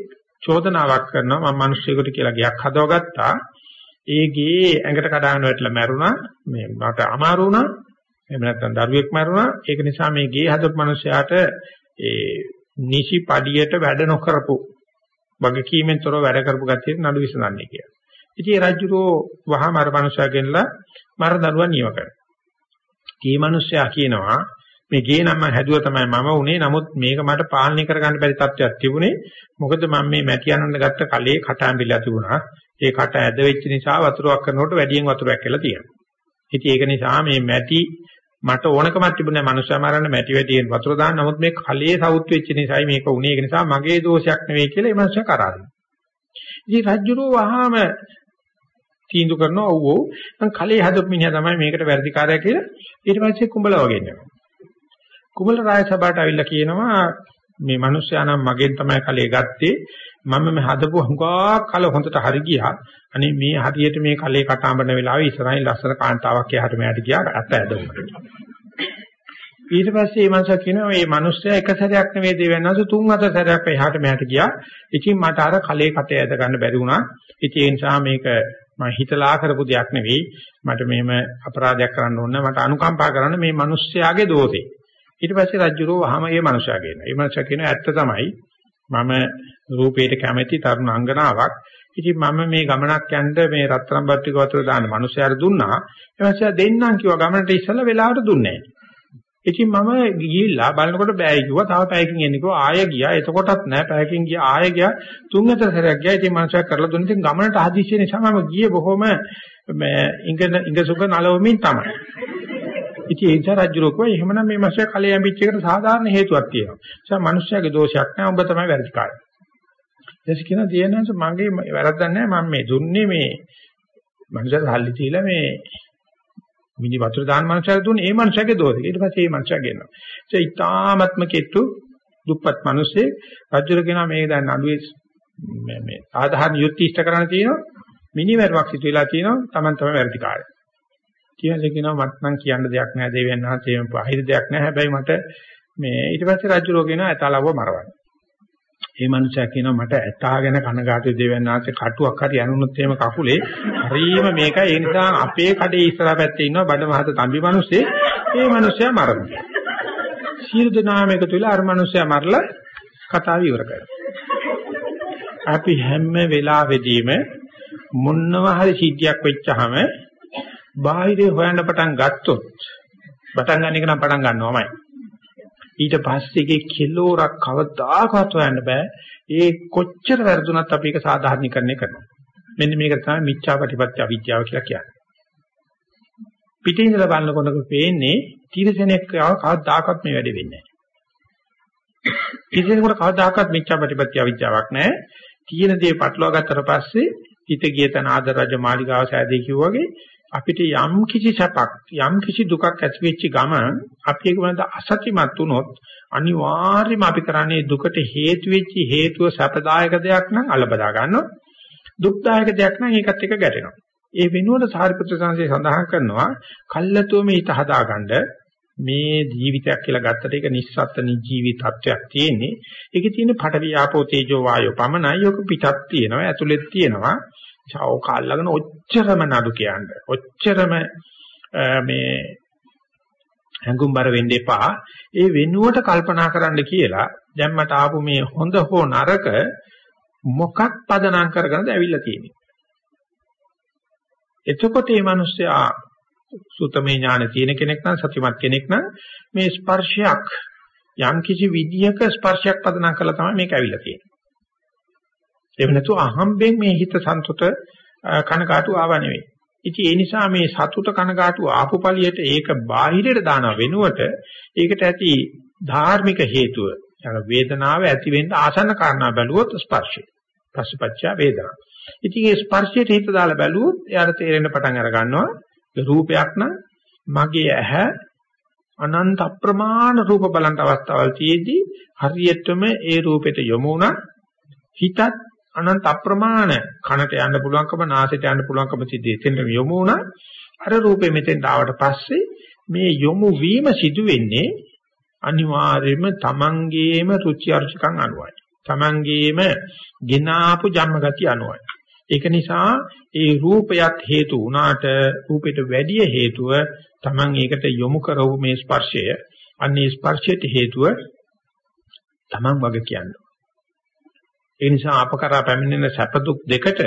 චෝදනාවක් කරනවා. මම මිනිස්සෙකුට කියලා ගයක් හදවගත්තා. ඒ ගේ ඇඟට කඩාගෙන වැටලා මැරුණා මේ මට අමාරු වුණා එහෙම නැත්නම් දරුවෙක් මැරුණා ඒක නිසා මේ ගේ හදපු මිනිසයාට ඒ නිසි පඩියට වැඩ නොකරපු වගකීමෙන් තොරව වැඩ කරපු ගැතියට නඩු විසඳන්නේ කියලා. ඉතින් ඒ රජුරෝ වහම අර මිනිසයා ගෙනලා මර දරුවා නියම කරනවා. මේ මිනිසයා කියනවා මේ ගේ නම් මම හැදුවා තමයි මම උනේ නමුත් මේක මට පාලනය කරගන්න බැරි තත්ත්වයක් තිබුණේ මොකද මම මේ මැටි අනන්න ගත්ත කලේ කට ඇඹිලා තිබුණා ඒ කට ඇද වෙච්ච නිසා වතුරක් කරනකොට වැඩියෙන් වතුරක් කියලා තියෙනවා. ඉතින් ඒක නිසා මේ මැටි මට ඕනකමක් තිබුණේ මනුස්සයා මරන්න මැටි වැඩියෙන් වතුර දාන්න. නමුත් මේ කලේ සවුත් වෙච්ච නිසායි මේක උනේ. ඒක නිසා මගේ දෝෂයක් නෙවෙයි කියලා ඒ මනුස්සයා කරාරිනවා ඉතින් රජුරෝ වහාම තීන්දුව කරනවා ඔව් ඔව්. මං කලේ හදපු මිනිහා තමයි මේකට වැඩිකාරයා කියලා. ඊට පස්සේ කුඹලා වගේ යනවා කුමල රාජ සභාවට අවිල්ලා කියනවා මේ මිනිස්සයා නම් මගෙන් තමයි කලේ ගත්තේ. මම මේ හදපු හුඟා කල හොඳට හරි ගියා. අනේ මේ හරියට මේ කලේ කටාඹන වෙලාවේ ඉස්සරහින් ලස්සන කාන්තාවක් එහාට මෙහාට ගියා අත ඇදුණා ඊට පස්සේ මේ මනුස්සයා කියනවා මේ මිනිස්සයා එක සැරයක් නෙවෙයි දෙවන්නස තුන් හතර සැරයක් එහාට මෙහාට ගියා. ඉතින් මට අර කලේ කටේ ඇද ගන්න බැරි වුණා. ඉතින් ඒ නිසා මේක මම හිතලා කරපු දෙයක් නෙවෙයි. මට මෙහෙම අපරාධයක් කරන්න ඕන මට අනුකම්පා කරන්න මේ මිනිස්සයාගේ දෝෂේ. ඊට පස්සේ රජුරෝ වහම ඒ මනුස්සයා කියනවා. ඒ මනුස්සයා කියනවා ඇත්ත තමයි. මම රූපේට කැමැති තරුණ අංගනාවක්. ඉතින් මම මේ ගමනක් යන්න මේ රත්තරන් බත්තික වතුර දාන්න මනුස්සයාට දුන්නා. ඒ මනුස්සයා දෙන්නම් කිව්වා ගමනට ඉස්සෙල්ලා වෙලාවට දුන්නේ නැහැ. ඉතින් මම ගිහිල්ලා බලනකොට බෑ කිව්වා. තව පැයකින් එන්නේ කිව්වා. ආයෙ ගියා. එතකොටත් නෑ. පැයකින් ගියා. ආයෙ ගියා. තුන් හතර සැරයක් ගියා. ඉතින් මනුස්සයෙක් කරලා දුන්න ඉතින් ගමනට හදිස්සිය නිසා මම ගියේ බොහොම මේ ඉංග ඉංගසුක නලවමින් තමයි. ඉතින් ඒ නිසා රජුරෝකෝ එහෙමනම් මේ මාසය කලේ යම්පිච්ච එකට සාධාරණ හේතුවක් තියෙනවා. ඒ නිසා මිනිස්යාගේ දෝෂයක් නෑ උඹ තමයි වැරදිකාරය. ඊට කියන දියනන්ස මගේ වැරද්දක් නෑ මම මේ දුන්නේ මේ මනුස්සයා සල්ලි දීලා මේ මිනි වතුර දාන මනුස්සයා දුන්නේ ඒ මනුස්සයාගේ දෝෂය. ඊට පස්සේ ඒ මනුස්සයා ගෙනවා. ඒ ඉතාමත්ම කෙට්ටු දුප්පත් මිනිස්සේ රජුර කියනවා මේ දැන් අඩුවේ මේ මේ සාධාරණ යුක්ති ඉෂ්ට කරන්න තියෙනවා. මිනි වැරුවක් සිදු වෙලා තියෙනවා. Taman තමයි වැරදිකාරය. කියලා කියනවා මට නම් කියන්න දෙයක් නැහැ දෙවියන් වහන්සේ මේ පහිර දෙයක් නැහැ හැබැයි මට මේ ඊට පස්සේ රජු රෝගේනවා ඇතාලවව මරවන්න. මේ මනුස්සයා කියනවා මට ඇතාගෙන කනගාටු දෙවියන් වහන්සේ කටුවක් හරි යනුනොත් එහෙම කකුලේ හරීම මේකයි ඒ නිසා අපේ කඩේ ඉස්සරහ පැත්තේ ඉන්නවා බඩ මහත තම්බි මිනිස්සේ මේ මනුස්සයා මරනවා. සියලු දෙනාම එකතු වෙලා අර මනුස්සයා මරලා කතාව ඉවර කරනවා. අපි හැම වෙලාවෙදීම මොනවා හරි සිද්ධියක් වෙච්චාම බාහිරේ හොයන්න පටන් ගත්තොත් පටන් ගන්න එක නම් පටන් ගන්නවමයි. ඊට පස්සේ ඒකේ කිලෝරක් කවදාකවත් හොයන්න බෑ. ඒ කොච්චර වැරදුනත් අපි ඒක සාධාරණීකරණය කරනවා. මෙන්න මේක තමයි මිච්ඡාපටිපත්‍ය අවිද්‍යාව කියලා කියන්නේ. පිටින් ඉඳලා බලනකොට පේන්නේ තීරසනෙක් කවදාකවත් මේ වැඩේ වෙන්නේ නැහැ. තීරසනෙකුට කවදාකවත් මිච්ඡාපටිපත්‍ය අවිද්‍යාවක් නැහැ. තියෙන දේ පටලවා ගත්තට පස්සේ හිත ගිය තන ආදර රජ මාලිගාව සෑදී කිව්වාගේ අපිට යම් කිසි සැපක් යම් කිසි දුකක් ඇති වෙච්ච ගමන් අපි ඒක වෙනද අසත්‍යමත් වුණොත් අනිවාර්යයෙන්ම අපි කරන්නේ දුකට හේතු වෙච්ච හේතුව සැපදායක දෙයක් නම් අලබදා ගන්නවා. දුක්දායක දෙයක් නම් ඒකත් එක්ක ගැටෙනවා. ඒ වෙනුවට සාරිපුත්‍ර සංසේ සඳහන් කරනවා කල්ලතුම හිත හදාගන්න මේ ජීවිතයක් කියලා ගත්තට ඒක නිස්සත්ත්ව නිජීවි තත්වයක් තියෙන්නේ. ඒකේ තියෙන පඨවි ආපෝ තේජෝ වායෝ පමණයි. ඔක පිටත් තියෙනවා ඇතුළෙත් තියෙනවා. ඕක අල්ලගෙන ඔච්චරම නඩු කියන්නේ. ඔච්චරම මේ හැඟුම්බර වෙන්න එපා. ඒ වෙනුවට කල්පනා කරන්න කියලා දැන් මට ආපු මේ හොඳ හෝ නරක මොකක් පදනම් කරගෙනද ඇවිල්ලා තියෙන්නේ. එතකොට මේ මිනිස්සයා සුතමේ ඥාන තියෙන කෙනෙක් නම් සතිමත් කෙනෙක් නම් මේ ස්පර්ශයක් යම් කිසි විදියක ස්පර්ශයක් පදනම් කරලා තමයි මේක ඇවිල්ලා තියෙන්නේ. එහෙම නැතු අහම්බෙන් මේ හිත සන්තුත කනකාටු ආව නෙවෙයි. ඉතින් ඒ නිසා මේ සතුට කනකාටු ආපු පළියට ඒක බාහිරට දානව වෙනුවට ඒකට ඇති ධාර්මික හේතුව යන වේදනාව ඇති වෙන්න ආසන්න කාරණා බැලුවොත් ස්පර්ශය. පස්සපච්චා වේදනා. ඉතින් ඒ ස්පර්ශයට හිත දාලා බැලුවොත් එයාට තේරෙන්න පටන් අර ගන්නවා රූපයක් නම් මගේ ඇහැ අනන්ත අප්‍රමාණ රූප බලන්ට අවස්ථාවල් තියේදී හරියටම ඒ රූපෙට යොමු වුණා හිතත් අනන්ත අප්‍රමාණ කනට යන්න පුළුවන්කම නාසයට යන්න පුළුවන්කම සිද්ධ එතෙන් යොමු වුණා. අර රූපෙ මෙතෙන් ආවට පස්සේ මේ යොමු වීම සිදු වෙන්නේ අනිවාර්යයෙන්ම තමන්ගේම රුචි අරුචිකම් අනුවයි. තමන්ගේම ගිනාපු ජන්මගති අනුවයි. ඒක නිසා ඒ රූපයත් හේතු වුණාට රූපෙට වැඩි හේතුව තමන් ඒකට යොමු කරව මේ ස්පර්ශය අන්නේ ස්පර්ශයට හේතුව තමන් වගේ කියන්නේ. ඒ නිසා අපකරා පැමිණෙන සැප දුක් දෙකට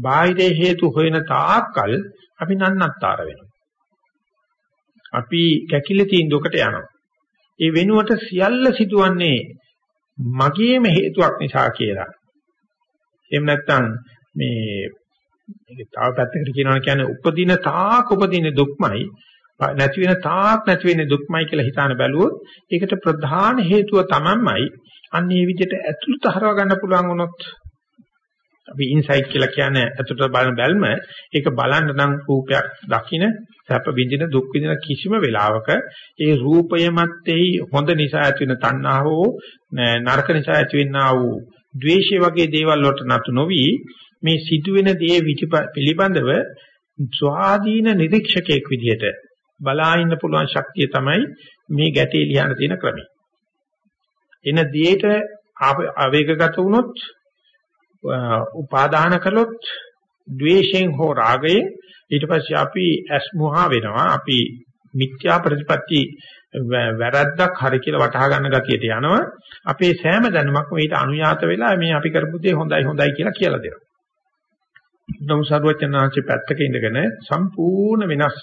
බාහිර හේතු හොයන තාක්කල් අපි නන්නත්තර වෙනවා. අපි කැකිලි තීන්දුවකට යනවා. ඒ වෙනුවට සියල්ල සිදුවන්නේ මගේම හේතුවක් නිසා කියලා. එහෙම නැත්නම් මේ මේක තව පැත්තකට කියනවා කියන්නේ උපදින තාක් උපදින දුක්මයි නැති වෙන තාක් නැති වෙන දුක්මයි කියලා හිතාන බැලුවොත් ඒකට ප්‍රධාන හේතුව තමන්මයි අන්න ඒ විදිහට ඇතුළත හරව ගන්න පුළුවන් වුණොත් අපි ඉන්සයිට් කියලා කියන්නේ ඇතුළත බලන බැල්ම ඒක බලන්න නම් රූපයක් දකින සැප විඳින දුක් විඳින කිසිම වෙලාවක ඒ රූපයමත් එහි හොඳ නිසා ඇති වෙන තණ්හාව හෝ නරක නිසා ඇති වෙනා වූ ද්වේෂය වගේ දේවල් වලට නතු නොවි මේ සිදුවෙන දේ පිළිබඳව ස්වාධීන නිරීක්ෂකයෙක් විදිහට බලා ඉන්න පුළුවන් ශක්තිය තමයි මේ ගැටේ ලියන්න තියෙන ක්‍රමය. එන දියේට ආවේගගත වුණොත් උපාදාන කළොත් ද්වේෂයෙන් හෝ රාගයෙන් ඊට පස්සේ අපි අස්මුහා වෙනවා. අපි මිත්‍යා ප්‍රතිපatti වැරද්දක් හරි කියලා වටහා ගන්න ගතියට යනවා. අපේ සෑම දැනුමක්ම ඊට අනුයාත වෙලා මේ අපි කරපු දේ හොඳයි හොඳයි කියලා කියලා දෙනවා. නමු සරුවචනාංශේ පැත්තක ඉඳගෙන සම්පූර්ණ වෙනස්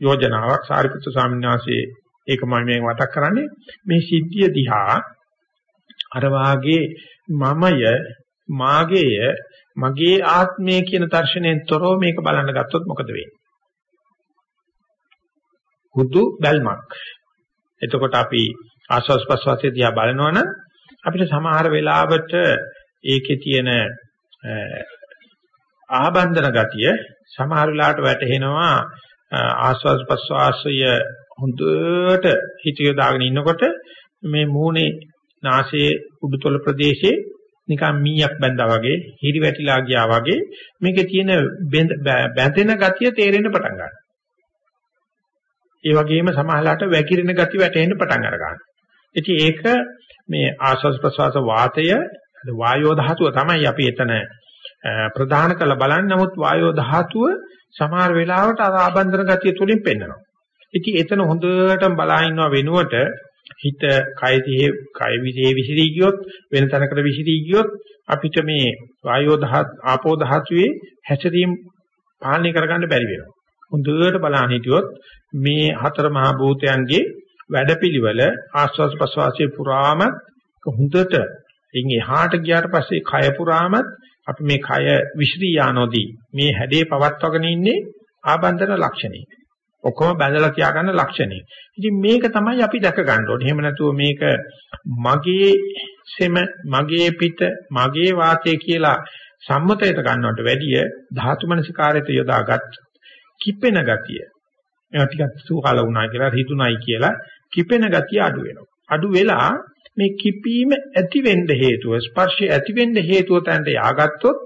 යෝජනාවක් සාරිපුත්‍ර ස්වාමීන් වහන්සේ ඒක මම මේ මතක් කරන්නේ. මේ සිද්ධිය දිහා අර වාගේ මමය මාගේය මගේ ආත්මය කියන දර්ශනයෙන් තොරව මේක බලන්න ගත්තොත් මොකද වෙන්නේ? හුදු බැල්මක්. එතකොට අපි ආස්වාස් ප්‍රස්වාසයේ දිහා බලනවනම් අපිට සමහර වෙලාවට ඒකේ තියෙන ආබන්දන ගතිය සමහර වෙලාවට වැටහෙනවා ආස්වාස් ප්‍රස්වාසය හොඳට හිතිය දාගෙන ඉන්නකොට මේ මූණේ නාසයේ උඩුතල ප්‍රදේශයේ නිකන් මීයක් බැඳා වගේ හිරි වැටිලා ගියා වගේ මේකේ තියෙන බැඳෙන ගතිය තේරෙන්න පටන් ගන්නවා. ඒ වගේම සමහරලාට වැగిරෙන ගතිය වැටෙන්න පටන් අර ගන්නවා. ඉතින් ඒක මේ ආස්වාස් ප්‍රසවාස වාතය වායෝ ධාතුව තමයි අපි එතන ප්‍රධාන කළ බලන්නේ. නමුත් වායෝ ධාතුව සමහර වෙලාවට අර ආබන්දන ගතිය තුලින් පෙන්වනවා. ඉතින් එතන හොඳටම බලා ඉන්නව වෙනුවට හිත කය දිහේ කය විදේ විසිරී ගියොත් වෙන තැනකට විසිරී ගියොත් අපිට මේ වායෝ දහත් ආපෝ ධාතුවේ හැසිරීම පාලනය කරගන්න බැරි වෙනවා. හොඳට බලන්න හිටියොත් මේ හතර මහා භූතයන්ගේ වැඩපිළිවෙල ආස්වාස් ප්‍රස්වාසයේ පුරාම හොඳට ඉන් එහාට ගියාට පස්සේ කය පුරාම අපි මේ කය විශ්‍රී යනෝදී මේ හැඩේ පවත්වාගෙන ඉන්නේ ආබන්දන ලක්ෂණේ. ඔක්කොම බැඳලා තියාගන්න ලක්ෂණේ. ඉතින් මේක තමයි අපි දැක ගන්න ඕනේ. එහෙම නැතුව මේක මගේ සෙම, මගේ පිට, මගේ වාතය කියලා සම්මතයට ගන්නවට වැඩිය ධාතු මනසිකාරයට යොදාගත් කිපෙන ගතිය. ඒවා ටිකක් සුඛාල වුණා කියලා, රිතුණයි කියලා කිපෙන ගතිය අඩු වෙනවා. අඩු වෙලා මේ කිපීම ඇති වෙන්න හේතුව, ස්පර්ශය ඇති වෙන්න හේතුව තැනට ය아가ත්තොත්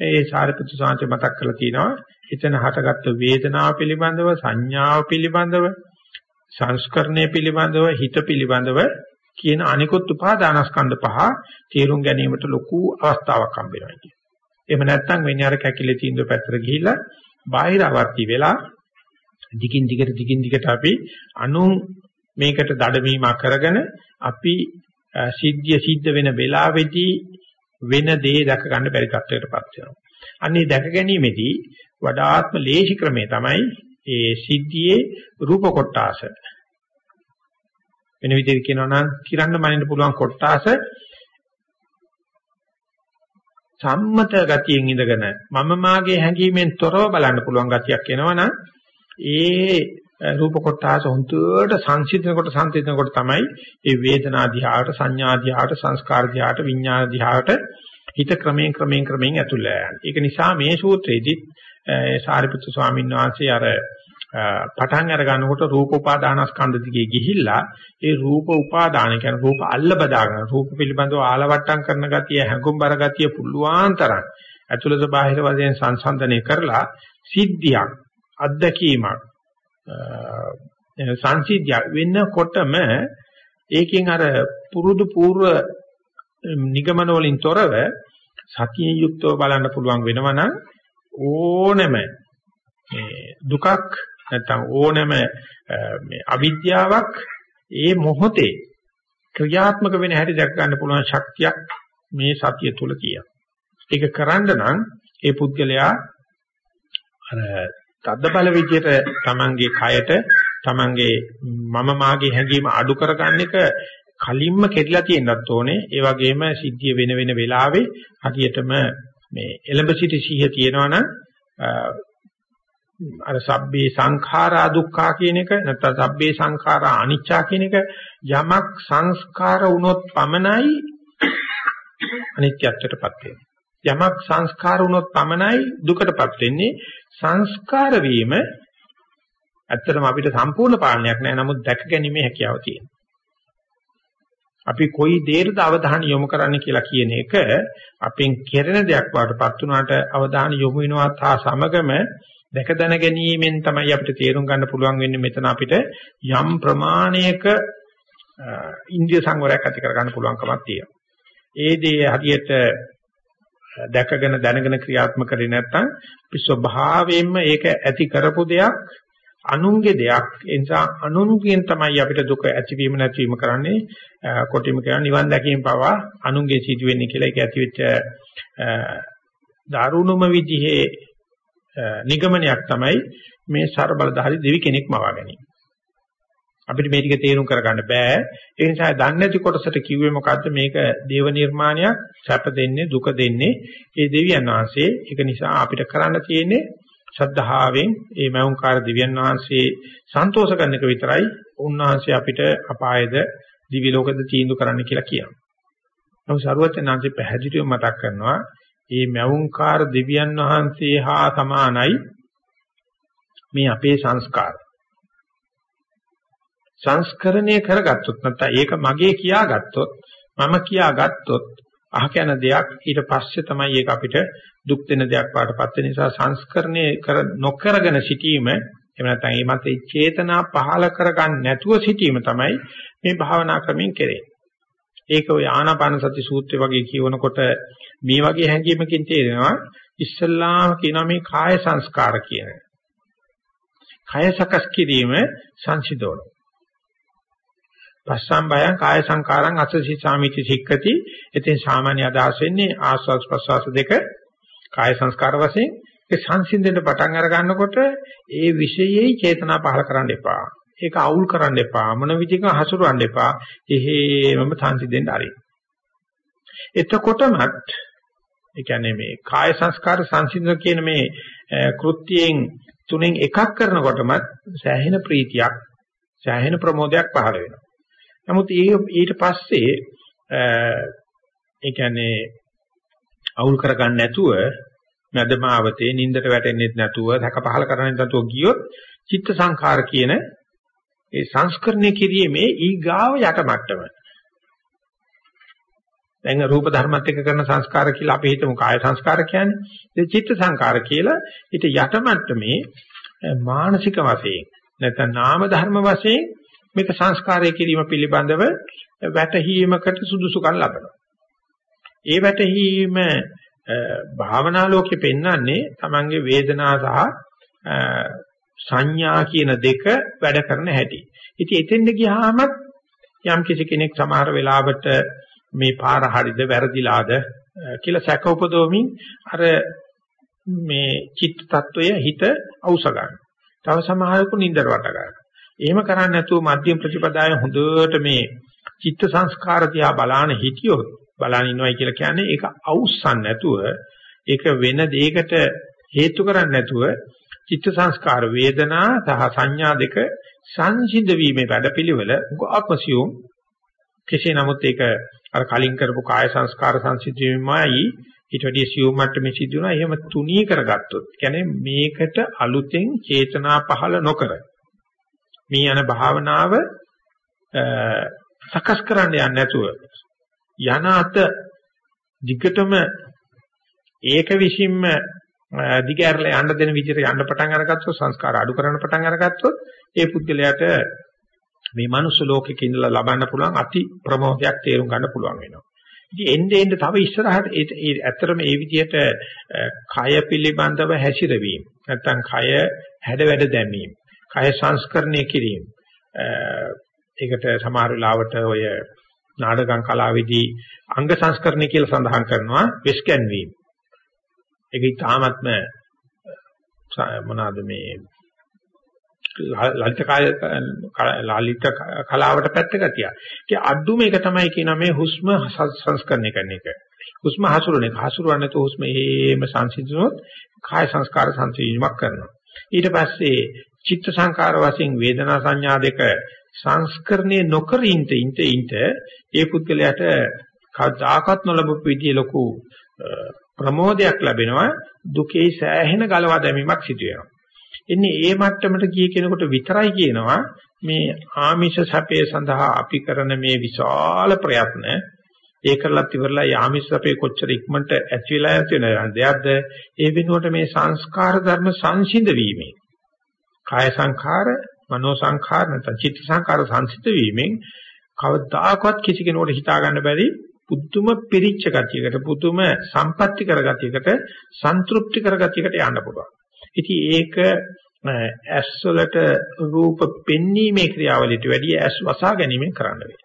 ඒ සාරිපුත්‍ර සාන්තේ මතක් කරලා තියෙනවා එතන හටගත්තු වේදනාව පිළිබඳව සංඥාව පිළිබඳව සංස්කරණය පිළිබඳව හිත පිළිබඳව කියන අනිකුත් උපාදානස්කන්ධ පහ තේරුම් ගැනීමට ලොකු අවස්ථාවක් හම්බ වෙනවා කියන්නේ. එහෙම නැත්නම් වෙන්නේ අර කැකිලේ තීන්දුව පැත්තට ගිහිල්ලා බාහිර අවර්ති වෙලා දිගින් දිගට දිගින් දිගට අපි අනු මේකට දඩමීමක් කරගෙන අපි සිද්ධිය සිද්ධ වෙන වෙලාවේදී වෙන දේ දැක ගන්න බැරි තත්ත්වයකටපත් වෙනවා. අන්නේ දැක ගැනීමේදී වඩාත්ම ලේසි ක්‍රමේ තමයි ඒ සිද්ධියේ රූප කොටාස. වෙන විදිහට කියනවා නම් කිරන්න මනින්න පුළුවන් කොටාස සම්මත ගතියෙන් ඉඳගෙන මම මාගේ හැඟීමෙන් තොරව බලන්න පුළුවන් ගතියක් එනවනම් ඒ රූප කොටාස හොඳට සංසිඳනකොට සංසිඳනකොට තමයි ඒ වේදනා දිහාට සංඥා දිහාට සංස්කාර දිහාට විඥාන දිහාට හිත ක්‍රමයෙන් ක්‍රමයෙන් ක්‍රමයෙන් ඇතුල් යනවා. ඒක නිසා මේ සූත්‍රයේදී සාරිපුත්තු ස්වාමීන් වහන්සේ අර පටන් අර ගන්නකොට රූප උපාදානස්කන්ධ දිගේ ගිහිල්ලා ඒ රූප උපාදාන කියන්නේ රූප අල්ල බදාගෙන රූප පිළිබඳව ආලවට්ටම් කරන ගතිය හැඟුම්බර ගතිය පුළුවන් තරම් ඇතුළත බාහිර වශයෙන් සංසන්දනය කරලා සිද්ධියක් අත්දැකීමක් සංසිද්ධිය වෙන්නකොටම ඒකෙන් අර පුරුදු పూర్ව නිගමන වලින් තොරව සතියෙන් යුක්තව බලන්න පුළුවන් වෙනවනම් ඕනෙම මේ දුකක් නැත්නම් ඕනෙම මේ අවිද්‍යාවක් ඒ මොහොතේ ක්‍රියාත්මක වෙන හැටි දැක ගන්න පුළුවන් ශක්තියක් මේ සතිය තුල තියෙනවා. ඒක කරන්න නම් ඒ පුද්ගලයා අර තද්ද බල විදියට තමන්ගේ කයට තමන්ගේ මම මාගේ හැඟීම අඩු කරගන්න එක කලින්ම කෙරලා තියෙන්නත් ඕනේ. ඒ වගේම සිද්ධිය වෙන වෙන වෙලාවේ හරියටම මේ එලඹ සිටි සිහිය තියෙනවනම් අර සබ්බේ සංඛාරා දුක්ඛා කියන එක නැත්නම් සබ්බේ සංඛාරා අනිච්චා කියන එක යමක් සංස්කාර වුණොත් පමණයි අනිත්‍යත්වයටපත් වෙන්නේ. යමක් සංස්කාර වුණොත් පමණයි දුකටපත් වෙන්නේ. සංස්කාර වීම ඇත්තටම අපිට සම්පූර්ණ පාලනයක් නැහැ. නමුත් දැක ගැනීමේ හැකියාව තියෙනවා. අපි කොයි දෙයකටද අවධානය යොමු කරන්න කියලා කියන එක අපෙන් කෙරෙන දෙයක් වඩටපත් උනාට අවධානය යොමු වෙනවා තා සමගම දැක දැන ගැනීමෙන් තමයි අපිට තේරුම් ගන්න පුළුවන් වෙන්නේ මෙතන අපිට යම් ප්‍රමාණයක ඉන්ද්‍රිය සංවරයක් ඇති කර ගන්න පුළුවන්කමක් තියෙනවා. ඒ දේ හරියට දැකගෙන දැනගෙන ක්‍රියාත්මක කරේ නැත්නම් අපි ස්වභාවයෙන්ම ඒක ඇති කරපු දෙයක් අනුන්ගේ දෙයක් ඒ නිසා අනුන්ගෙන් තමයි අපිට දුක ඇතිවීම නැතිවීම කරන්නේ කොටිම කියන නිවන් දැකීම පවා අනුන්ගේ සිදු වෙන්නේ කියලා ඒක ඇතිවෙච්ච දාරුණුම විදිහේ නිගමනයක් තමයි මේ ਸਰබලධාරි දෙවි කෙනෙක් මවා ගැනීම. අපිට මේ ටික තේරුම් කරගන්න බෑ. ඒ නිසා දන්නේ නැති කොටසට කිව්වේ මොකද්ද මේක දේව නිර්මාණයක් සැප දෙන්නේ දුක දෙන්නේ ඒ දෙවියන් වහන්සේ. ඒක නිසා අපිට කරන්න තියෙන්නේ ශ්‍රද්ධාවෙන් මේ මෞංකාර දිව්‍යන් වහන්සේ සන්තෝෂ කරන එක විතරයි උන්වහන්සේ අපිට අපායද දිවි ලෝකද තීන්දුව කරන්න කියලා කියනවා. නමුත් සරුවචනාංශේ පැහැදිලිව මතක් කරනවා මේ මෞංකාර දිව්‍යන් වහන්සේ හා සමානයි මේ අපේ සංස්කාර. සංස්කරණය කරගත්තොත් නැත්නම් ඒක මගේ කියාගත්තොත් මම කියාගත්තොත් අහක යන දෙයක් ඊට පස්සේ තමයි ඒක අපිට දුක් දෙන දෙයක් පාටපත් වෙන නිසා සංස්කරණය කර නොකරගෙන සිටීම එහෙම නැත්නම් මේ මතේ චේතනා පහල කරගන්න නැතුව සිටීම තමයි මේ භාවනා ක්‍රමයෙන් කෙරෙන්නේ. ඒක ඔය ආනාපාන සති සූත්‍රය වගේ කියවනකොට මේ වගේ හැඟීමකින් තේරෙනවා ඉස්සල්ලාම කියනවා මේ කාය සංස්කාර කියන. කය සකස් කිරීම සංසිදෝණ. පස්සම් බයං කාය සංකාරං අසසි සාමිති සික්කති. ඉතින් සාමාන්‍ය අදහස් වෙන්නේ ආස්වාස් ප්‍රසවාස දෙක කාය සංස්කාර වශයෙන් ඒ සංසිඳෙන්න පටන් අර ගන්නකොට ඒ විශේෂයේ චේතනා පහල කරන්න එපා. ඒක අවුල් කරන්න එපා. මොන විදිහක හසුරවන්න එපා. එහෙමම සංසිඳෙන්න ආරයි. එතකොටමත් ඒ කියන්නේ මේ කාය සංස්කාර සංසිඳන කියන මේ කෘත්‍යයෙන් තුනෙන් එකක් කරනකොටමත් සෑහෙන ප්‍රීතියක් සෑහෙන ප්‍රමෝදයක් පහළ වෙනවා. නමුත් ඊට පස්සේ ඒ කියන්නේ අවුල් කරගන්න නැතුව මදමාවතේ නින්දට වැටෙන්නෙත් නැතුව ධක පහල කරන්නේ නැතුව ගියොත් චිත්ත සංඛාර කියන ඒ සංස්කරණය කිරීමේ ඊගාව යට මට්ටම. දැන් රූප ධර්මත් එක්ක කරන සංස්කාර කියලා අපි හිතමු. කාය සංස්කාර කියන්නේ. ඒ චිත්ත සංකාර කියලා ඊට යට මට්ටමේ මානසික වශයෙන් නැත්නම් නාම ධර්ම වශයෙන් මේක සංස්කාරය කිරීම පිළිබඳව වැටහීමකට සුදුසුකම් ලබනවා ඒ වැටහීම භාවනා ලෝකෙ පෙන්වන්නේ Tamange වේදනා සහ සංඥා කියන දෙක වැඩ කරන හැටි. ඉතින් එතෙන්ද ගියාම යම් කිසි කෙනෙක් සමහර වෙලාවට මේ පාර හරිද වැරදිලාද කියලා සැක උපදවමින් අර මේ චිත්ත tattවය හිත අවශ්‍ය ගන්න. තව සමහරකු නින්දර වට ගන්න. එහෙම කරන්නේ නැතුව මධ්‍යම ප්‍රතිපදාවේ හොඳට මේ චිත්ත සංස්කාර දිහා බලාන හිටියොත් බලන් ඉනවයි කියලා කියන්නේ ඒක අවුස්සන් නැතුව ඒක වෙන දෙයකට හේතු කරන්නේ නැතුව චිත්ත සංස්කාර වේදනා සහ සංඥා දෙක සංසිඳ වීමේ වැඩපිළිවෙල ආත්මසියුම් කෙසේ නමුත් ඒක අර කලින් කරපු කාය සංස්කාර සංසිඳීමයි ඊට වැඩි සියුම් මට්ටමේ සිදු වෙනවා එහෙම තුනී කරගත්තොත් කියන්නේ මේකට අලුතෙන් චේතනා පහළ නොකර මේ යන භාවනාව සකස් කරන්න යන්නේ නැතුව යන අත දිගටම ඒක විසින්ම දිගහැරලා යන්න දෙන විදිහට යන්න පටන් අරගත්තොත් සංස්කාර අඩු කරන්න පටන් අරගත්තොත් ඒ පුද්ගලයාට මේ මනුස්ස ලෝකෙක ඉඳලා ලබන්න පුළුවන් අති ප්‍රමෝදයක් තේරුම් ගන්න පුළුවන් වෙනවා. ඉතින් එnde end තව ඉස්සරහට ඒ ඇත්තටම මේ විදිහට කය පිළිබඳව හැසිරවීම නැත්නම් කය හැඩ වැඩ දැමීම කය සංස්කරණය කිරීම ඒකට සමහර වෙලාවට ඔය නාටකම් කලාවේදී අංග සංස්කරණය කියලා සඳහන් කරනවා වෙස්කැන්වීම. ඒක ඊටාත්ම මොනවාද මේ ලලිත කාය ලලිත කලාවට පැත්තක තියා. ඒ අඩුම එක තමයි කියනවා මේ හුස්ම සංස්කරණය කරන එක. හුස්ම හසුරන එක. හසුරවන්නේ නැතුව හුස්ම හේම සංසිඳුනොත් කාය සංස්කාර සංසිඳීමක් කරනවා. ඊට පස්සේ චිත්ත සංකාර වශයෙන් වේදනා සංඥා දෙක සංස්කරණය නොකර ඉඳ ඉඳ ඉඳ ඒ පුද්ගලයාට කවදාකවත් නොලබපු විදිහේ ලොකු ප්‍රමෝදයක් ලැබෙනවා. දුකේ සෑහෙන ගලවා දැමීමක් සිදු වෙනවා. ඉන්නේ ඒ මට්ටමට ගිය කෙනෙකුට විතරයි කියනවා මේ ආමිෂ සැපේ සඳහා අපි කරන මේ විශාල ප්‍රයත්න. ඒකලත් ඉවරලා යාමිෂ සැපේ කොච්චර ඉක්මනට ඇති වෙලා ඇති වෙන දෙයක්ද? ඒ වෙනුවට මේ සංස්කාර ධර්ම සංසිඳ වීමේ කාය සංඛාර මනෝ සංඛාර නැත්නම් චිත්ත සංඛාර සංසිත වීමෙන් කවදාකවත් කිසි කෙනෙකුට හිතා ගන්න බැරි පුදුම පිරිච්ච ගතියකට පුදුම සම්පatti කරගතියකට සන්තුෂ්ටි කරගතියකට යන්න පුළුවන්. ඉතින් ඒක ඇස් වලට රූප පෙන්වීමේ ක්‍රියාවලියට වැඩිය ඇස් වසා ගැනීමෙන් කරන්න වෙයි.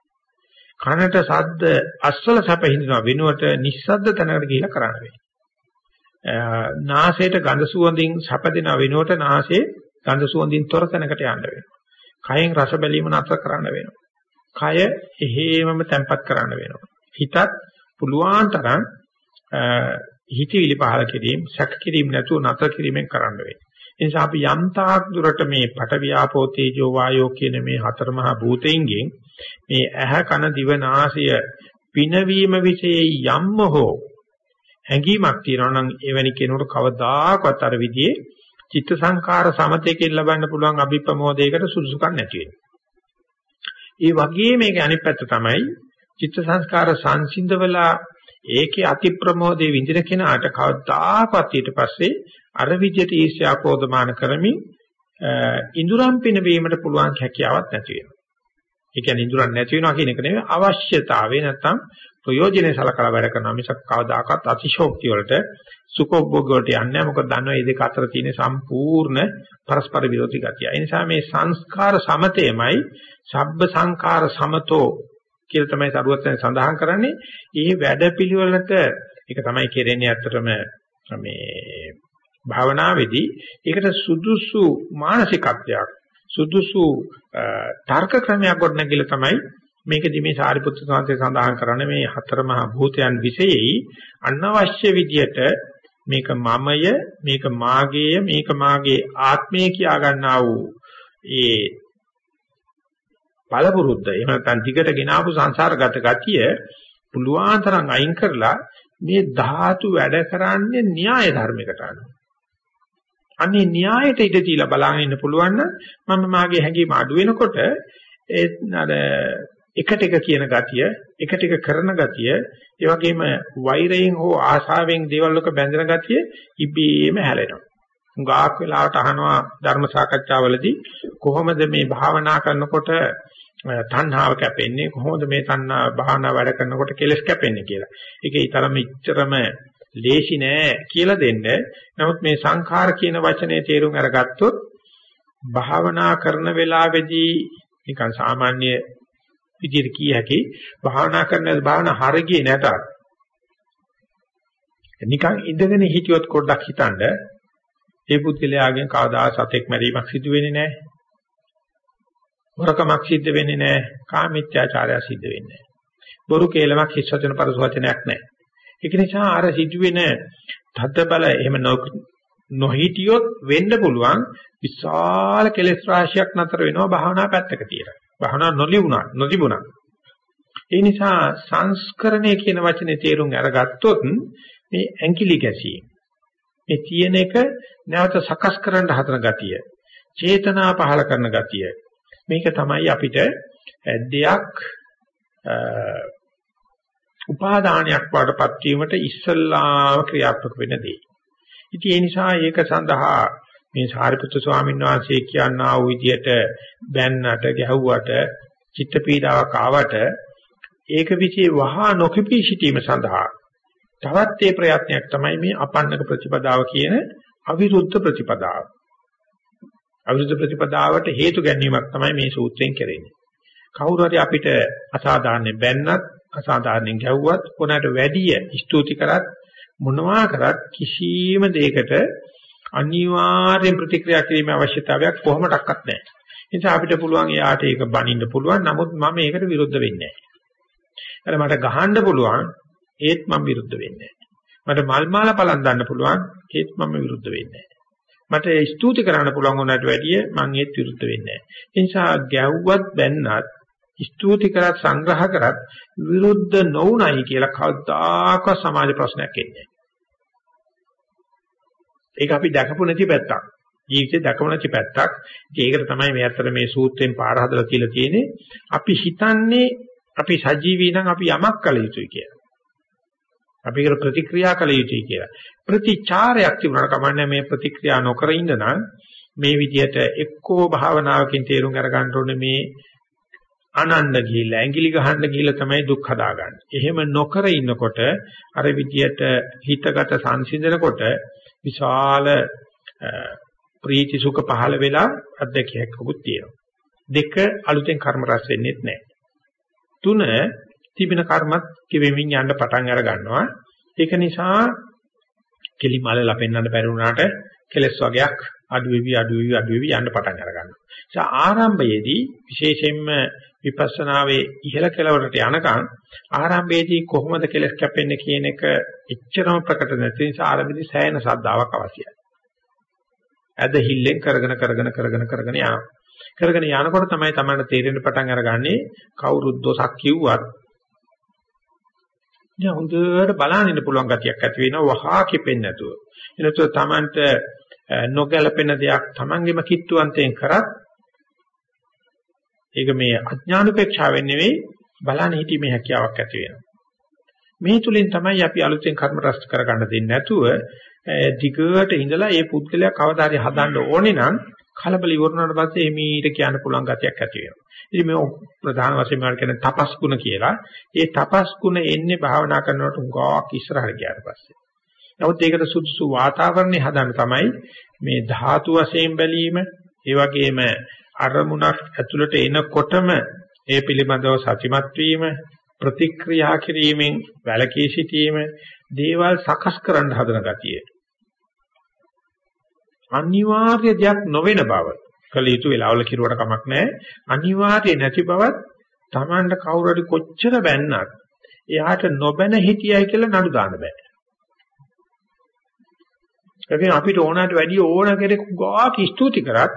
කනට ශබ්ද අස්වල සැප හිඳිනවා වෙනුවට නිස්සද්ද තැනකට ගිහිලා කරන්න වෙයි. නාසයට ගඳ සුවඳින් සැප දෙන වෙනුවට නාසයේ ගඳ සුවඳින් තොර තැනකට යන්න වෙනවා. කයෙන් රස බැලීම නතර කරන්න වෙනවා. කය එහෙමම තැම්පත් කරන්න වෙනවා. හිතත් පුළුවන් තරම් හිතවිලි පහල කිරීම, සැක කිරීම නැතුව නතර කිරීමෙන් කරන්න වෙනවා. ඒ නිසා අපි යම් තාක් දුරට මේ පටවියාපෝ තේජෝ වායෝ කියන මේ හතර මහා භූතයින්ගෙන් මේ ඇහ කන දිව නාසය පිනවීම વિશે යම්ම හෝ හැඟීමක් තියෙනවා නම් එවැනි කෙනෙකුට කවදාකවත් අර විදිහේ චිත්ත සංකාර සමතේකින් ලබන්න පුළුවන් අභිප්‍රමෝදයකට සුදුසුකම් නැති වෙනවා. ඒ වගේ මේක අනිත් පැත්ත තමයි චිත්ත සංස්කාර සංසිඳවලා ඒකේ අති ප්‍රමෝදේ විඳින කෙනාට කවදාකවත් ඊට පස්සේ අර විදියට ඊර්ෂ්‍යා කෝධමාන කරමින් ඉඳුරම් පිනවීමට පුළුවන් හැකියාවක් නැති වෙනවා. ඒ කියන්නේ ඉඳුරන් නැති වෙනවා කියන එක නෙවෙයි අවශ්‍යතාවය නැත්තම් ප්‍රයෝජනෙ සලකලා වැඩ කරනවා මිසක් කවදාකවත් අතිශෝක්තිය වලට සුඛෝභෝග වලට යන්නේ නැහැ මොකද දන්නවා මේ දෙක අතර තියෙන සම්පූර්ණ පරස්පර විරෝධී ගතිය. ඒ නිසා මේ සංස්කාර සමතේමයි සබ්බ සංඛාර සමතෝ කියලා තමයි සරුවත්යන් සඳහන් කරන්නේ. මේ වැඩපිළිවෙලට ඒක තමයි කෙරෙන්නේ ඇත්තටම මේ භාවනාවේදී ඒකට සුදුසු මානසිකත්වයක් සුදුසු තර්ක ක්‍රමයක් ගොඩනගිලා තමයි මේකදී මේ සාරිපුත්‍ර සාන්තේ සඳහන් කරන්නේ මේ හතර මහා භූතයන් විශේෂයි අනවශ්‍ය විදියට මේක මමය මේක මාගේය මේක මාගේ ආත්මය කියා ගන්නා වූ ඒ පළපුරුද්ද එහෙම නැත්නම් දිගට ගෙනාවු සංසාරගත ගතිය පුළුවන් තරම් අයින් කරලා මේ ධාතු වැඩ කරන්නේ න්‍යාය ධර්මයකට අනුව. අන්නේ න්‍යායට ඉඳ තියලා බලන්න ඉන්න පුළුවන් නම් මම මාගේ හැඟීම අඩු වෙනකොට ඒ අර එකට එක කියන ගතිය, එකට එක කරන ගතිය, ඒ වගේම වෛරයෙන් හෝ ආශාවෙන් දේවල් වලක බැඳෙන ගතිය ඉබේම හැලෙනවා. ගාක් වෙලාවට අහනවා ධර්ම සාකච්ඡාවලදී කොහොමද මේ භාවනා කරනකොට තණ්හාව කැපෙන්නේ කොහොමද මේ තණ්හා භාවනා වැඩ කරනකොට කෙලස් කැපෙන්නේ කියලා. ඒකේ ඊතරම් ඉච්චරම ලේසි නෑ කියලා දෙන්න. නමුත් මේ සංඛාර කියන වචනේ තේරුම් අරගත්තොත් භාවනා කරන වෙලාවේදී නිකන් සාමාන්‍ය විදිහට කිය හැකි භාවනා කරන භාවනා හරියන්නේ නැතත් නිකන් ඉඳගෙන හිටියොත් පොඩ්ඩක් හිතනද ඒ පුද්ගලයාගෙන් කවදා සතෙක් මැරීමක් සිදු වෙන්නේ නැහැ. වරකමක් සිද්ධ වෙන්නේ නැහැ. කාමීත්‍යාචාරය සිද්ධ වෙන්නේ නැහැ. බොරු කේලමක් හිස් වචන පරස වචනයක් නැහැ. ඒක නිසා අර සිදුවෙන තද බල එහෙම නොහිටියොත් වෙන්න පුළුවන් විශාල කෙලෙස් රාශියක් නතර වෙනවා භාවනා පැත්තක තියලා. භවනා නොලියුණා නොතිබුණා. ඒ නිසා සංස්කරණය කියන වචනේ තේරුම් අරගත්තොත් මේ ඇඟිලි ගැසීම මේ තියෙන එක නැවත සකස් කරන්න හදන ගතිය චේතනා පහල කරන ගතිය මේක තමයි අපිට දෙයක් උපාදානයක් වඩපත් වීමට ඉස්සල්ලාම ක්‍රියාත්මක වෙන දේ. ඉතින් ඒ නිසා ඒක සඳහා මේ සාරිපුත්‍ර ස්වාමීන් වහන්සේ කියනා වූ විදියට බැන්නට ගැහුවට චිත්ත පීඩාවක් ආවට ඒක વિશે වහා නොකිපී සිටීම සඳහා තවත් ඒ ප්‍රයත්නයක් තමයි මේ අපන්නක ප්‍රතිපදාව කියන අවිරුද්ධ ප්‍රතිපදාව. අවිරුද්ධ ප්‍රතිපදාවට හේතු ගැනීමක් තමයි මේ සූත්‍රයෙන් කරන්නේ. කවුරු හරි අපිට අසාධාරණයෙන් බැන්නත් අසාධාරණයෙන් ගැහුවත් කොනකට වැඩිය ස්තුති කරත් මොනවා කරත් කිසියම් දෙයකට අනිවාර්යෙන් ප්‍රතික්‍රියා කිරීමේ අවශ්‍යතාවයක් කොහොමඩක්වත් නැහැ. ඒ නිසා අපිට පුළුවන් එයාට ඒක බනින්න පුළුවන්. නමුත් මම ඒකට විරුද්ධ වෙන්නේ නැහැ. මට ගහන්න පුළුවන් ඒත් මම විරුද්ධ වෙන්නේ මට මල් මාල පලන් දාන්න පුළුවන් ඒත් මම විරුද්ධ වෙන්නේ මට ස්තුති කරන්න පුළුවන් උනාට වැඩිය මම ඒත් විරුද්ධ වෙන්නේ නැහැ. ඒ නිසා ගැව්වත් බැන්නත් ස්තුති කරත් සංග්‍රහ කරත් විරුද්ධ නොවුනයි කියලා කවදාකවත් සමාජ ප්‍රශ්නයක් එන්නේ ඒක අපි දැකපු නැති පැත්තක්. ජීවිතේ දැකපු නැති පැත්තක්. ඒකට තමයි මේ අතර මේ සූත්‍රයෙන් පාර හදලා තියලා තියෙන්නේ. අපි හිතන්නේ අපි සජීවී නම් අපි යමක් කළ යුතුයි කියලා. අපි ඒකට ප්‍රතික්‍රියා කළ යුතුයි කියලා. ප්‍රතිචාරයක් තිබුණාට කමන්නේ මේ ප්‍රතික්‍රියා නොකර ඉන්න නම් මේ විදිහට එක්කෝ භාවනාවකින් තේරුම් අරගන්න ඕනේ මේ අනන්න ගිහිල්ලා ඇඟිලි ගහන්න ගිහිල්ලා තමයි දුක් හදාගන්නේ. එහෙම නොකර ඉන්නකොට අර විදියට හිතගත සංසිඳනකොට විශාල ප්‍රීති සුඛ පහළ වෙලා අධ්‍යක්ෂයක්කුත් තියෙනවා. දෙක අලුතෙන් කර්ම රැස් වෙන්නේත් නැහැ. තුන තිබෙන කර්මත් කිවෙමින් යන්න පටන් අර ගන්නවා. ඒක නිසා කෙලිමල ලපෙන්නන්න බැරි වුණාට කෙලස් වගේක් අඩු වෙවි අඩු වෙවි අඩු වෙවි යන්න පටන් අර ගන්නවා. ඒ ආරම්භයේදී විශේෂයෙන්ම විපස්සනාවේ ඉහළ කෙළවරට යනකම් ආරම්භයේදී කොහොමද කෙලස් කැපෙන්නේ කියන එක එච්චරම ප්‍රකට නැති නිසා ආරම්භයේදී සෑහෙන ශ්‍රද්ධාවක් අවශ්‍යයි. ඇදහිල්ලෙන් කරගෙන කරගෙන කරගෙන කරගෙන යනවා. කරගෙන යනකොට තමයි තමයි තේරෙන්න පටන් අරගන්නේ කවුරුත් දොසක් කිව්වත් දැන් හොඳට බලන්න ඉන්න පුළුවන් ගතියක් ඇති වෙනවා වහා කිපෙන්නේ නැතුව. එනතෝ Tamanට නොගැලපෙන දෙයක් Tamanගෙම කිට්ටුවන්තයෙන් කරත් ඒක මේ අඥානුපේක්ෂාවෙන් නෙවෙයි බලන්න හිතීමේ හැකියාවක් ඇති වෙනවා. මේ තුලින් තමයි අපි අලුතෙන් කර්ම රැස් කරගන්න දෙන්නේ නැතුව දිගට ඉඳලා ඒ පුද්ගලයා කවදා හරි හදන්න ඕනේ නම් කලබල ඉවරනාට පස්සේ එමීට කියන්න පුළුවන් ගතියක් ඇති වෙනවා. ඉතින් මේ ප්‍රධාන වශයෙන් මම කියන්නේ තපස් ගුණ කියලා. ඒ තපස් ගුණ එන්නේ භාවනා කරනකොට උගාවක් ඉස්සරහට ගියාට පස්සේ. නමුත් ඒකට සුදුසු වාතාවරණය හදන්න තමයි මේ ධාතු වශයෙන් බැලීම, ඒ වගේම අරමුණක් ඇතුළට එනකොටම ඒ පිළිබඳව සතිමත් වීම, ප්‍රතික්‍රියා කිරීමෙන් වැළකී සිටීම, දේවල් සකස් කරන්න හදන ගතිය. අනිවාර්ය දෙයක් නොවන බව කළ යුතු වෙලාවල කිරුවට කමක් නැහැ. අනිවාර්ය නැති බවත් Tamanට කවුරු හරි කොච්චර බැන්නත් එයාට නොබැන හිටියයි කියලා නඩු දාන්න බෑ. ඒකෙන් අපිට ඕනකට වැඩි ඕන කෙනෙක් ගාක් ස්තුති කරත්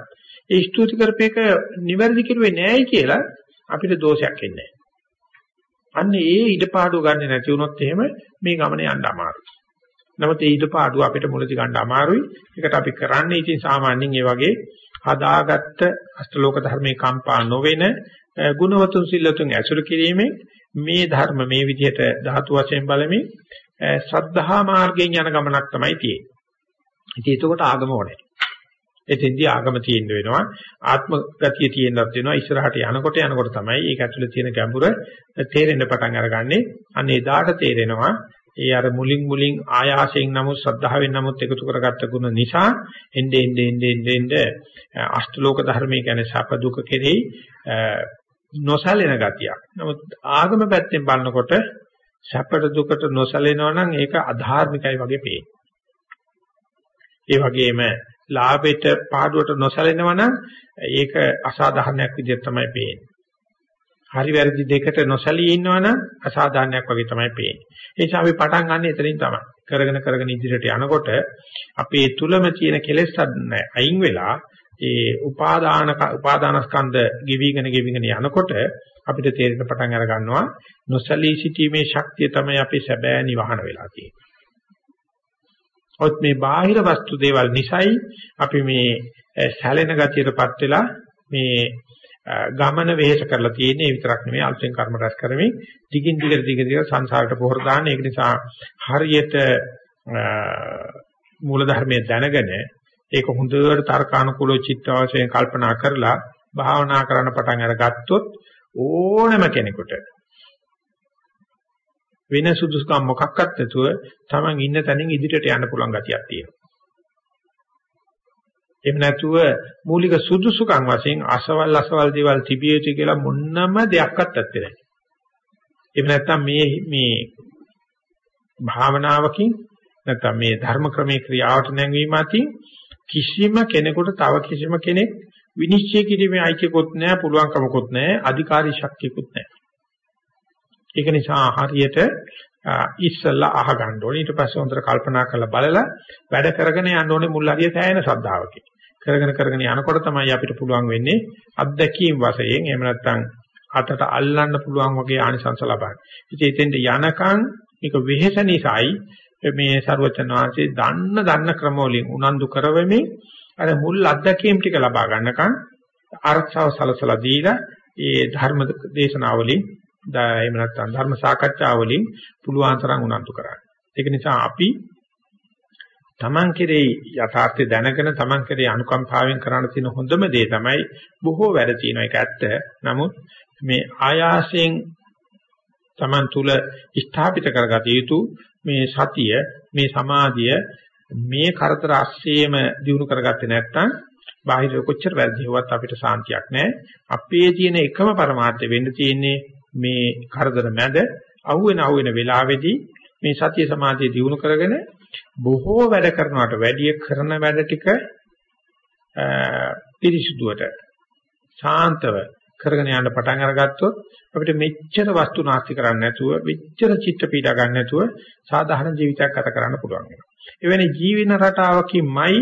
ඒ ස්තුති කරපේක නිවැරදි කිරුවේ නෑයි කියලා අපිට දෝෂයක් එන්නේ අන්න ඒ ඉඩපාඩුව ගන්න නැති වුණොත් එහෙම මේ ගමන යන්න අමාරුයි. නමුත් ඒ ඉඩපාඩුව අපිට මුලදී ගන්න අමාරුයි. ඒකට අපි කරන්නේ ඉතින් සාමාන්‍යයෙන් මේ වගේ හදාගත්ත අෂ්ටලෝක ධර්මයේ කම්පා නොවෙන ගුණවතුන් සිල්ලතුන් ඇසුරු කිරීමෙන් මේ ධර්ම මේ විදිහට ධාතු වශයෙන් බලමින් ශ්‍රද්ධා මාර්ගයෙන් යන ගමනක් තමයි තියෙන්නේ. ඉතින් එතකොට ආගම ඕනේ. එතෙන්දී ආගම තියෙන්න වෙනවා ආත්ම ගතිය තියෙන්නත් වෙනවා ඉස්සරහට යනකොට යනකොට තමයි ඒක ඇතුලේ තියෙන ගැඹුර තේරෙන්න පටන් අරගන්නේ අන්න එදාට තේරෙනවා ඒ අර මුලින් මුලින් ආයාසයෙන් නමුත් ශ්‍රද්ධාවෙන් නමුත් එකතු කරගත්ත ගුණ නිසා එnde ende ende ende ende අෂ්ටලෝක ධර්මයේ කියන්නේ සැප දුක කෙරෙහි නොසැලෙන ගතියක්. නමුත් ආගම පැත්තෙන් බලනකොට සැපට දුකට නොසැලෙනවා නම් ඒක අධාර්මිකයි වගේ පේනවා. ඒ වගේම ලාභයට පාඩුවට නොසැලෙනවා නම් ඒක අසාධාරණයක් විදිහට තමයි පේන්නේ. හරි වැරදි දෙකට නොසැලී ඉන්නවනම් අසාධාරණයක් වගේ තමයි පේන්නේ. ඒ නිසා අපි පටන් ගන්න එතනින් තමයි. කරගෙන කරගෙන ඉදිරියට යනකොට අපේ තුලම තියෙන කෙලෙස් අයින් වෙලා ඒ උපාදාන උපාදානස්කන්ධ ගෙවිගෙන ගෙවිගෙන යනකොට අපිට තේරෙන පටන් අර ගන්නවා නොසැලී සිටීමේ ශක්තිය තමයි අපේ සැබෑ නිවහන වෙලා තියෙන්නේ. ඔත් මේ බාහිර වස්තු දේවල් නිසයි අපි මේ සැලෙන ගතියටපත් වෙලා මේ ගමන වෙහෙස කරලා තියෙන්නේ. විතරක් නෙමෙයි අල්පෙන් කර්ම රැස් කරමින් දිගින් දිගට දිග දිග සංසාරයට පොහොර දාන්න. ඒක නිසා හරියට මූල ධර්මයේ දැනගෙන ඒක හොඳට තර්කානුකූලව චිත්ත වශයෙන් කල්පනා කරලා භාවනා කරන්න පටන් අරගත්තොත් ඕනම කෙනෙකුට වෙන සුදුසුකම් මොකක්වත් නැතුව Taman ඉන්න තැනින් ඉදිරියට යන්න පුළුවන් ගතියක් තියෙනවා. එහෙම නැතුව මූලික සුදුසුකම් වශයෙන් අසවල් අසවල් දේවල් තිබිය යුතු කියලා මොන්නම දෙයක්වත් ඇත්තේ නැහැ. එහෙම නැත්නම් මේ මේ භාවනාවකින් නැත්නම් මේ ධර්ම ක්‍රමේ ක්‍රියාවට නැංවීම අතින් කිසිම කෙනෙකුට තව කිසිම කෙනෙක් විනිශ්චය කිරීමේ අයිතියකුත් නැහැ පුළුවන්කමකුත් නැහැ අධිකාරී ශක්තියකුත් නැහැ. ඒක නිසා හරියට ඉස්සල්ලා අහගන්න ඕනේ ඊට පස්සේ හොඳට කල්පනා කරලා බලලා වැඩ කරගෙන යන්න ඕනේ මුල් හරිය සෑහෙන ශ්‍රද්ධාවකින්. කරගෙන කරගෙන යනකොට තමයි අපිට පුළුවන් වෙන්නේ අත්දැකීම් වශයෙන් එහෙම නැත්නම් අතට අල්ලන්න පුළුවන් වගේ ආනිසංස ලබන්න. ඉතින් එතෙන්ට යනකම් මේක වෙහෙස නිසායි මේ ਸਰවචන වාසේ දන්න දන්න ක්‍රමවලින් උනන්දු කරවෙමින් අර මුල් අත්දැකීම් ටික ලබා ගන්නකම් ආරක්ෂාව සලසලා දීලා ඒ ධර්ම දේශනාවලින් එහෙම නැත්නම් ධර්ම සාකච්ඡාවලින් පුළුවන් තරම් උනන්දු කරන්න. ඒක නිසා අපි තමන් කෙරෙහි යථාර්ථය දැනගෙන තමන් කෙරෙහි අනුකම්පාවෙන් කරන්න තියෙන හොඳම දේ තමයි බොහෝ වැඩ තියෙන එක ඇත්ත. නමුත් මේ ආයාසයෙන් තමන් තුල ස්ථාපිත කරගත යුතු මේ සතිය, මේ සමාධිය මේ කරදර අස්සේම දිනු කරගත්තේ නැත්නම් බාහිර කොච්චර වැරදිවවත් අපිට සාන්තියක් නැහැ. අපේ තියෙන එකම પરමාර්ථය වෙන්න තියෙන්නේ මේ කරදර මැද අහුවෙන අහුවෙන වෙලාවේදී මේ සතිය සමාධිය දිනු කරගෙන බොහෝ වැඩ කරනවට වැඩිය කරන වැඩ ටික පිරිසුදුවට ශාන්තව කරගෙන යන්න පටන් අරගත්තොත් අපිට මෙච්චර වස්තු නාස්ති කරන්න නැතුව මෙච්චර චිත්ත පීඩා ගන්න නැතුව සාධාරණ ජීවිතයක් ගත කරන්න පුළුවන් වෙනවා. එවැනි ජීවන රටාවකින්මයි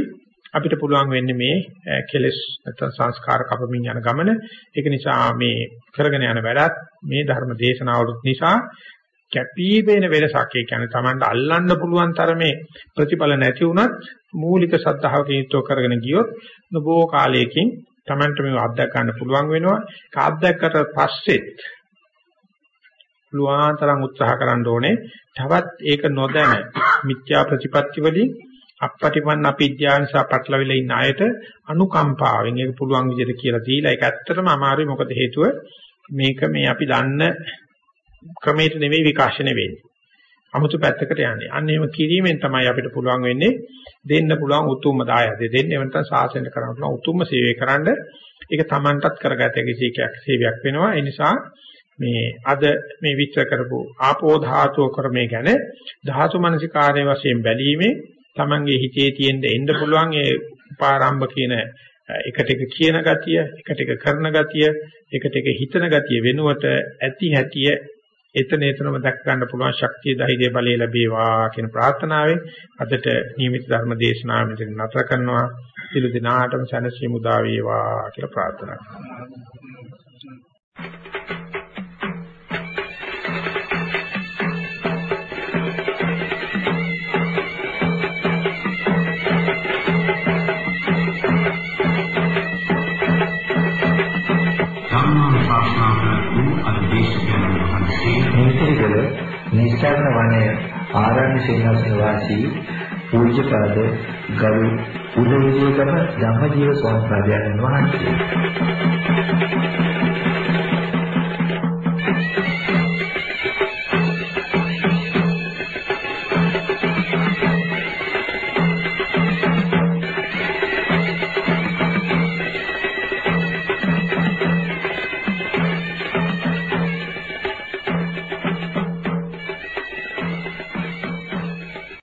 අපිට පුළුවන් වෙන්නේ මේ කෙලෙස් නැත්නම් සංස්කාර කපමින් යන ගමන. ඒක නිසා මේ කරගෙන යන වැඩත් මේ ධර්ම දේශනාවලුත් නිසා කැපී පෙනෙන වෙනසක්. ඒ කියන්නේ Tamanට අල්ලන්න පුළුවන් තරමේ ප්‍රතිඵල නැති වුණත් මූලික සද්ධාවකින් යුක්තව කරගෙන ගියොත් නොබෝ කාලයකින් Tamanට මේව අත්දැක ගන්න පුළුවන් වෙනවා. ඒක අත්දැක්කට පස්සෙත් පුළුවන් තරම් උත්සාහ කරන්න ඕනේ. තවත් ඒක නොදැන මිත්‍යා ප්‍රතිපත්ති වලින් අපපටිපන්න අපිද්‍යාවසා පටලවිලා ඉන්න අයට අනුකම්පාවෙන් ඒක පුළුවන් විදිහට කියලා දීලා ඒක ඇත්තටම අමාරුයි මොකද හේතුව මේක මේ අපි දන්න ක්‍රමයට නෙවෙයි විකාශනය වෙන්නේ. 아무තු පැත්තකට යන්නේ. අන්න එහෙම කිරීමෙන් තමයි අපිට පුළුවන් වෙන්නේ දෙන්න පුළුවන් උතුම්ම දායදේ දෙන්න. එහෙම නැත්නම් සාසනය කරන්න පුළුවන් උතුම්ම සේවය කරන්න. ඒක Tamanටත් කරගත හැකි සීකයක් සේවයක් වෙනවා. ඒ නිසා මේ අද මේ විස්තර කරපු ආපෝ ධාතුව ක්‍රමය ගැන ධාතු මනසිකාරය වශයෙන් බැලීමේ Tamanගේ හිතේ තියෙන එන්න පුළුවන් ඒ උපාරම්භ කියන එකට එක කියන ගතිය, එකට එක කරන ගතිය, එකට එක හිතන ගතිය වෙනුවට ඇති හැටිය එතන එතනම දැක් ගන්න පුළුවන් ශක්තිය ධෛර්ය බලය ලැබේවා කියන ප්‍රාර්ථනාවෙන් අදට නියමිත ධර්ම දේශනාව මෙතන නතර කරනවා. සියලු දිනාටම සැනසීම උදා වේවා කියලා ප්‍රාර්ථනා කරනවා. නිස්සාරණ වනයේ ආරණ්‍ය සේනාසන වාසී පූජ්‍යපාද ගරු උදේවිදේකම ධම්මජීව ස්වාමීන් වහන්සේ.